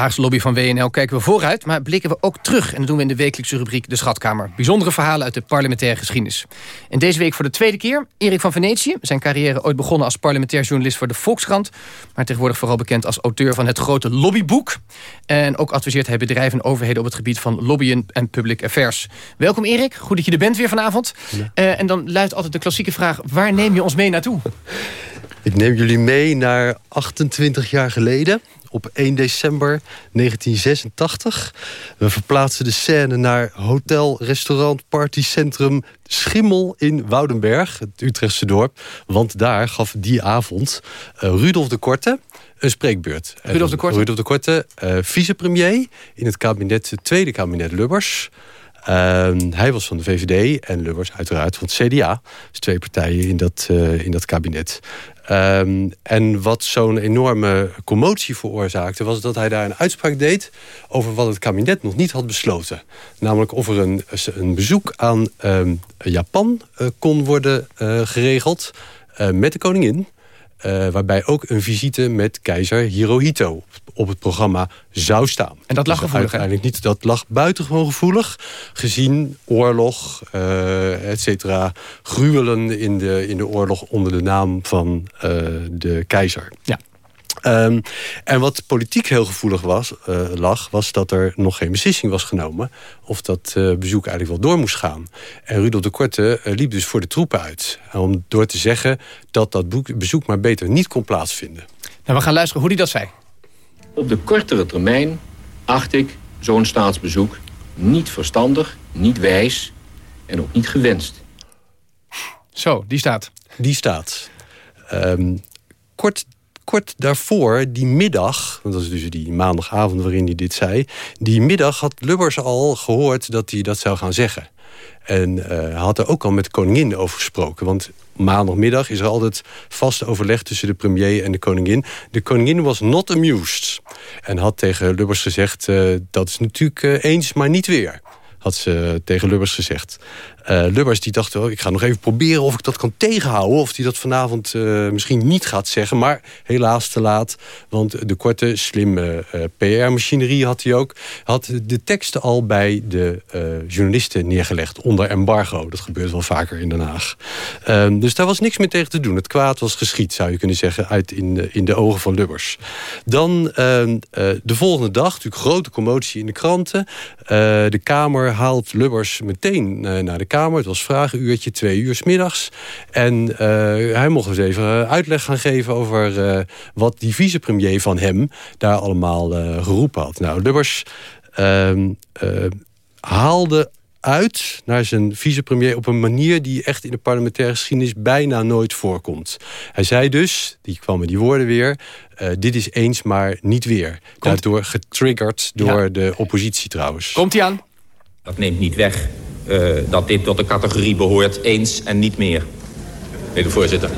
Haagse lobby van WNL kijken we vooruit... maar blikken we ook terug. En dat doen we in de wekelijkse rubriek De Schatkamer. Bijzondere verhalen uit de parlementaire geschiedenis. En deze week voor de tweede keer Erik van Venetië. Zijn carrière ooit begonnen als parlementair journalist voor de Volkskrant... maar tegenwoordig vooral bekend als auteur van het grote lobbyboek. En ook adviseert hij bedrijven en overheden... op het gebied van lobbyen en public affairs. Welkom Erik, goed dat je er bent weer vanavond. Uh, en dan luidt altijd de klassieke vraag... waar neem je ons mee naartoe? Ik neem jullie mee naar 28 jaar geleden op 1 december 1986. We verplaatsen de scène naar hotel, restaurant, partycentrum Schimmel in Woudenberg, het Utrechtse dorp. Want daar gaf die avond uh, Rudolf de Korte een spreekbeurt. Rudolf de Korte? Rudolf de Korte, uh, vicepremier in het kabinet, het tweede kabinet Lubbers. Uh, hij was van de VVD en Lubbers uiteraard van het CDA. Dus twee partijen in dat, uh, in dat kabinet. Um, en wat zo'n enorme commotie veroorzaakte... was dat hij daar een uitspraak deed over wat het kabinet nog niet had besloten. Namelijk of er een, een bezoek aan um, Japan uh, kon worden uh, geregeld uh, met de koningin... Uh, waarbij ook een visite met keizer Hirohito op het programma zou staan. En dat lag dus gevoelig, uiteindelijk niet. Dat lag buitengewoon gevoelig, gezien oorlog, uh, et cetera, gruwelen in de, in de oorlog onder de naam van uh, de keizer. Ja. Um, en wat politiek heel gevoelig was, uh, lag, was dat er nog geen beslissing was genomen of dat uh, bezoek eigenlijk wel door moest gaan. En Rudolf de Korte uh, liep dus voor de troepen uit. Om door te zeggen dat dat boek, bezoek maar beter niet kon plaatsvinden. Nou, we gaan luisteren hoe hij dat zei. Op de kortere termijn acht ik zo'n staatsbezoek niet verstandig, niet wijs en ook niet gewenst. Zo, die staat. Die staat. Um, kort kort daarvoor, die middag... dat is dus die maandagavond waarin hij dit zei... die middag had Lubbers al gehoord dat hij dat zou gaan zeggen. En uh, had er ook al met de koningin over gesproken. Want maandagmiddag is er altijd vast overleg tussen de premier en de koningin. De koningin was not amused. En had tegen Lubbers gezegd, uh, dat is natuurlijk uh, eens, maar niet weer had ze tegen Lubbers gezegd. Uh, Lubbers die dacht, oh, ik ga nog even proberen of ik dat kan tegenhouden. Of hij dat vanavond uh, misschien niet gaat zeggen. Maar helaas te laat. Want de korte, slimme uh, PR-machinerie had hij ook. Had de teksten al bij de journalisten neergelegd. Onder embargo. Dat gebeurt wel vaker in Den Haag. Ehm, dus daar was niks meer tegen te doen. Het kwaad was geschied, zou je kunnen zeggen. Uit in, de, in de ogen van Lubbers. Dan ehm, de volgende dag. Natuurlijk grote commotie in de kranten. de Kamer haalt Lubbers meteen naar de Kamer. Het was vragenuurtje, twee uur s middags. En uh, hij mocht eens even uitleg gaan geven over uh, wat die vicepremier van hem daar allemaal uh, geroepen had. Nou, Lubbers haalde uit naar zijn vicepremier op een manier die echt in de parlementaire geschiedenis bijna nooit voorkomt. Hij zei dus, die kwam met die woorden weer, uh, dit is eens maar niet weer. Komt... Daardoor getriggerd door ja. de oppositie trouwens. Komt hij aan? Dat neemt niet weg dat dit tot de categorie behoort eens en niet meer. Meneer de voorzitter.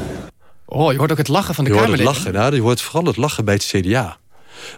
Oh, je hoort ook het lachen van de je Kamerleden. Hoort het lachen, nou, je hoort vooral het lachen bij het CDA.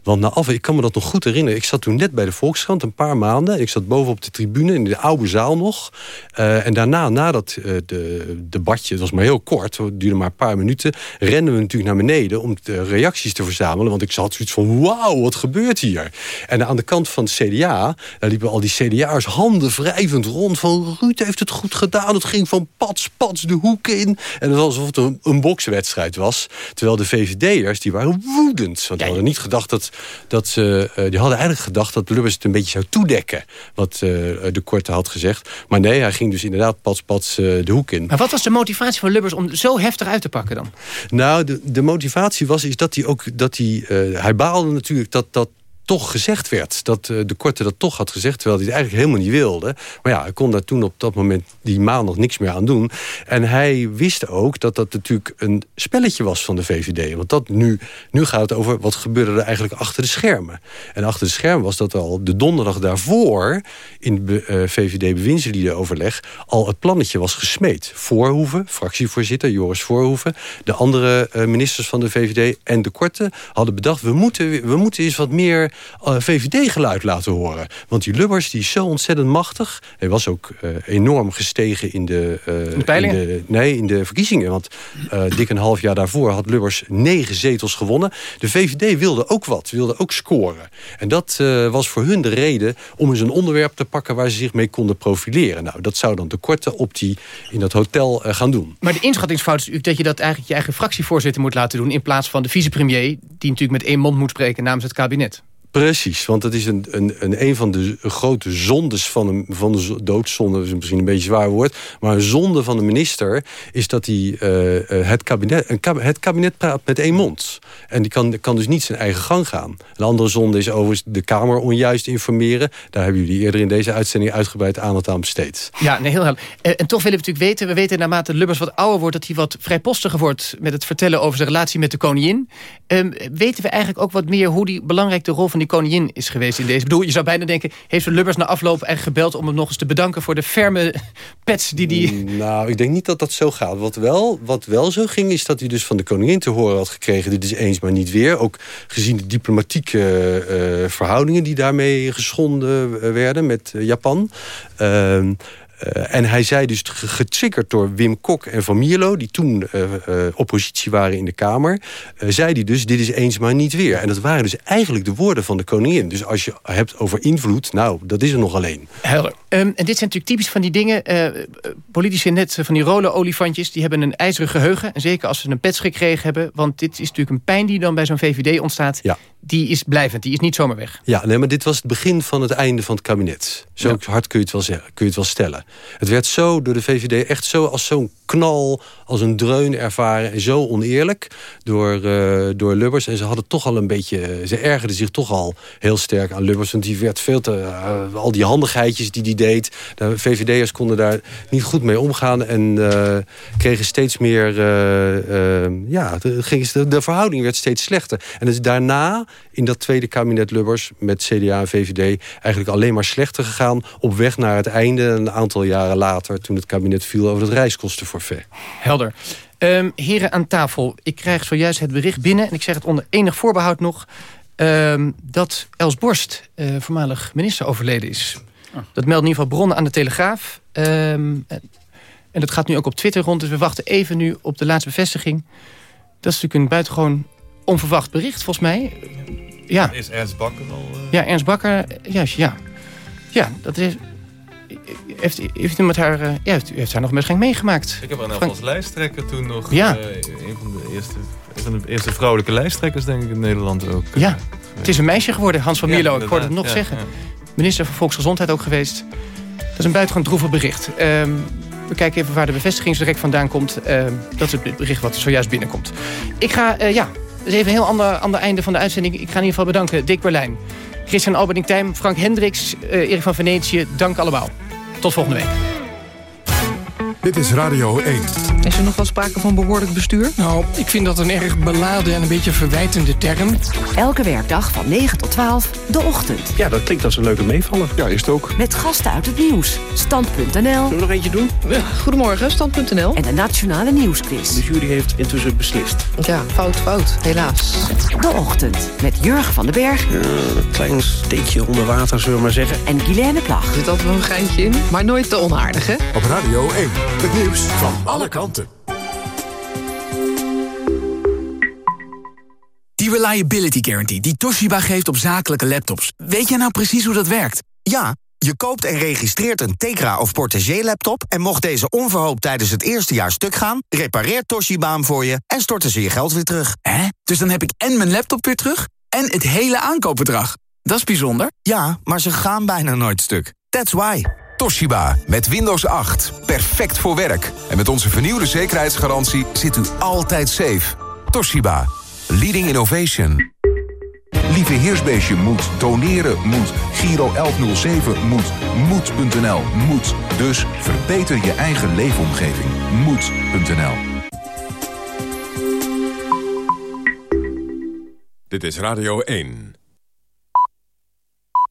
Want na af, ik kan me dat nog goed herinneren. Ik zat toen net bij de Volkskrant, een paar maanden. Ik zat boven op de tribune, in de oude zaal nog. Uh, en daarna, na dat uh, de, debatje, het was maar heel kort, het duurde maar een paar minuten... renden we natuurlijk naar beneden om de reacties te verzamelen. Want ik zat zoiets van, wauw, wat gebeurt hier? En aan de kant van het CDA, daar liepen al die CDA'ers handen wrijvend rond... van Ruud heeft het goed gedaan, het ging van pats, pats de hoek in. En het was alsof het een, een bokswedstrijd was. Terwijl de VVD'ers, die waren woedend. Want die hadden niet gedacht dat, dat ze... Uh, die hadden eigenlijk gedacht dat Lubbers het een beetje zou toedekken... wat uh, de Korte had gezegd. Maar nee, hij ging dus inderdaad pats, pats uh, de hoek in. Maar wat was de motivatie van Lubbers om zo heftig uit te pakken dan? Nou, de, de motivatie was is dat hij ook... Dat hij, hij baalde natuurlijk dat... dat toch gezegd werd. Dat uh, de Korte dat toch had gezegd, terwijl hij het eigenlijk helemaal niet wilde. Maar ja, hij kon daar toen op dat moment die maandag niks meer aan doen. En hij wist ook dat dat natuurlijk een spelletje was van de VVD. Want dat nu, nu gaat het over wat gebeurde er eigenlijk achter de schermen. En achter de schermen was dat al de donderdag daarvoor... in uh, VVD-bewindsliedenoverleg al het plannetje was gesmeed. Voorhoeven, fractievoorzitter Joris Voorhoeven... de andere uh, ministers van de VVD en de Korte hadden bedacht... we moeten, we moeten eens wat meer VVD-geluid laten horen. Want die Lubbers die is zo ontzettend machtig. Hij was ook uh, enorm gestegen in de, in de peilingen? In de, nee, in de verkiezingen. Want dik een half jaar daarvoor had Lubbers negen zetels gewonnen. De VVD wilde ook wat, wilde ook scoren. En dat was voor hun de reden om eens een onderwerp te pakken... waar ze zich mee konden profileren. Nou, dat zou dan de korte op die in dat hotel gaan doen. Maar de inschattingsfout is natuurlijk dat je dat eigenlijk je eigen fractievoorzitter moet laten doen... in plaats van de vicepremier, die natuurlijk met één mond moet spreken namens het kabinet. Precies, want dat is een, een, een, van de grote zondes van, een, van de doodzonde, is misschien een beetje zwaar woord, maar een zonde van de minister is dat hij uh, het, kabinet, een, het kabinet praat met één mond. En die kan, kan dus niet zijn eigen gang gaan. Een andere zonde is overigens de Kamer onjuist informeren. Daar hebben jullie eerder in deze uitzending uitgebreid aandacht aan besteed. Ja, nee, heel helder. En, en toch willen we natuurlijk weten, we weten naarmate Lubbers wat ouder wordt, dat hij wat vrijpostiger wordt met het vertellen over zijn relatie met de koningin. Um, weten we eigenlijk ook wat meer hoe die belangrijk de rol van koningin is geweest in deze. Ik bedoel, je zou bijna denken, heeft de Lubbers na afloop eigenlijk gebeld... om hem nog eens te bedanken voor de ferme pets die die... Nou, ik denk niet dat dat zo gaat. Wat wel, wat wel zo ging, is dat hij dus van de koningin te horen had gekregen... dit is eens, maar niet weer. Ook gezien de diplomatieke uh, verhoudingen die daarmee geschonden eh, werden met uh, Japan... Uh, uh, en hij zei dus getriggerd door Wim Kok en Van Mierlo... die toen uh, uh, oppositie waren in de Kamer... zei hij dus, dit is eens maar niet weer. En dat waren dus eigenlijk de woorden van de koningin. Dus als je hebt over invloed, nou, dat is er nog alleen. Helder. Um, en dit zijn natuurlijk typisch van die dingen... politici net van die rolen-olifantjes... die hebben een ijzeren geheugen. En zeker als ze een pet gekregen hebben... want dit is natuurlijk een pijn die dan bij zo'n VVD ontstaat... Ja die is blijvend, die is niet zomaar weg. Ja, nee, maar dit was het begin van het einde van het kabinet. Zo ja. hard kun je, het wel zeggen, kun je het wel stellen. Het werd zo door de VVD echt zo als zo'n knal, als een dreun ervaren... en zo oneerlijk door, uh, door Lubbers. En ze hadden toch al een beetje... ze ergerden zich toch al heel sterk aan Lubbers... want die werd veel te... Uh, al die handigheidjes die die deed... de VVD'ers konden daar niet goed mee omgaan... en uh, kregen steeds meer... ja, de, de verhouding werd steeds slechter. En dus daarna in dat tweede kabinet Lubbers met CDA en VVD eigenlijk alleen maar slechter gegaan. Op weg naar het einde, een aantal jaren later, toen het kabinet viel over het reiskostenforfait. Helder. Um, heren aan tafel, ik krijg zojuist het bericht binnen... en ik zeg het onder enig voorbehoud nog... Um, dat Els Borst, uh, voormalig minister, overleden is. Dat meldt in ieder geval bronnen aan de Telegraaf. Um, en dat gaat nu ook op Twitter rond, dus we wachten even nu op de laatste bevestiging. Dat is natuurlijk een buitengewoon onverwacht bericht, volgens mij. Ja. Is Ernst Bakker al... Uh... Ja, Ernst Bakker, juist, ja. Ja, dat is... Heeft, heeft u met haar, uh, ja, heeft, heeft haar nog waarschijnlijk meegemaakt? Ik heb haar nog als lijsttrekker toen nog... Ja. Uh, een van de eerste, een van de eerste vrouwelijke lijsttrekkers, denk ik, in Nederland ook. Ja, het is een meisje geworden, Hans van Mierlo. Ja, ik hoorde het nog ja, zeggen. Ja. Minister van Volksgezondheid ook geweest. Dat is een buitengewoon droevig bericht. Um, we kijken even waar de bevestiging direct vandaan komt. Uh, dat is het bericht wat zojuist binnenkomt. Ik ga, uh, ja, is even een heel ander, ander einde van de uitzending. Ik ga in ieder geval bedanken. Dick Berlijn, Christian Alberding Tijm, Frank Hendricks, uh, Erik van Venetië. Dank allemaal. Tot volgende week. Dit is Radio 1. Is er nog wel sprake van behoorlijk bestuur? Nou, ik vind dat een erg beladen en een beetje verwijtende term. Elke werkdag van 9 tot 12, de ochtend. Ja, dat klinkt als een leuke meevaller. Ja, is het ook. Met gasten uit het nieuws. Stand.nl. Zullen we nog eentje doen? Ja. Goedemorgen, Stand.nl. En de Nationale Nieuwsquiz. De jury heeft intussen beslist. Ja, fout, fout. Helaas. De ochtend. Met Jurgen van den Berg. Ja, een klein steekje onder water, zullen we maar zeggen. En Guilaine Plag. Er zit altijd wel een geintje in, maar nooit te onaardig, hè? Op Radio 1. Het nieuws van alle kanten. Die Reliability Guarantee die Toshiba geeft op zakelijke laptops. Weet jij nou precies hoe dat werkt? Ja, je koopt en registreert een Tegra of Portagee laptop... en mocht deze onverhoopt tijdens het eerste jaar stuk gaan... repareert Toshiba hem voor je en storten ze je geld weer terug. Hè? Dus dan heb ik en mijn laptop weer terug en het hele aankoopbedrag. Dat is bijzonder. Ja, maar ze gaan bijna nooit stuk. That's why. Toshiba met Windows 8. Perfect voor werk. En met onze vernieuwde zekerheidsgarantie zit u altijd safe. Toshiba. Leading innovation. Lieve Heersbeestje moet. Doneren moet. Giro 1107 moet. Moed.nl moet. Dus verbeter je eigen leefomgeving. Moed.nl Dit is Radio 1.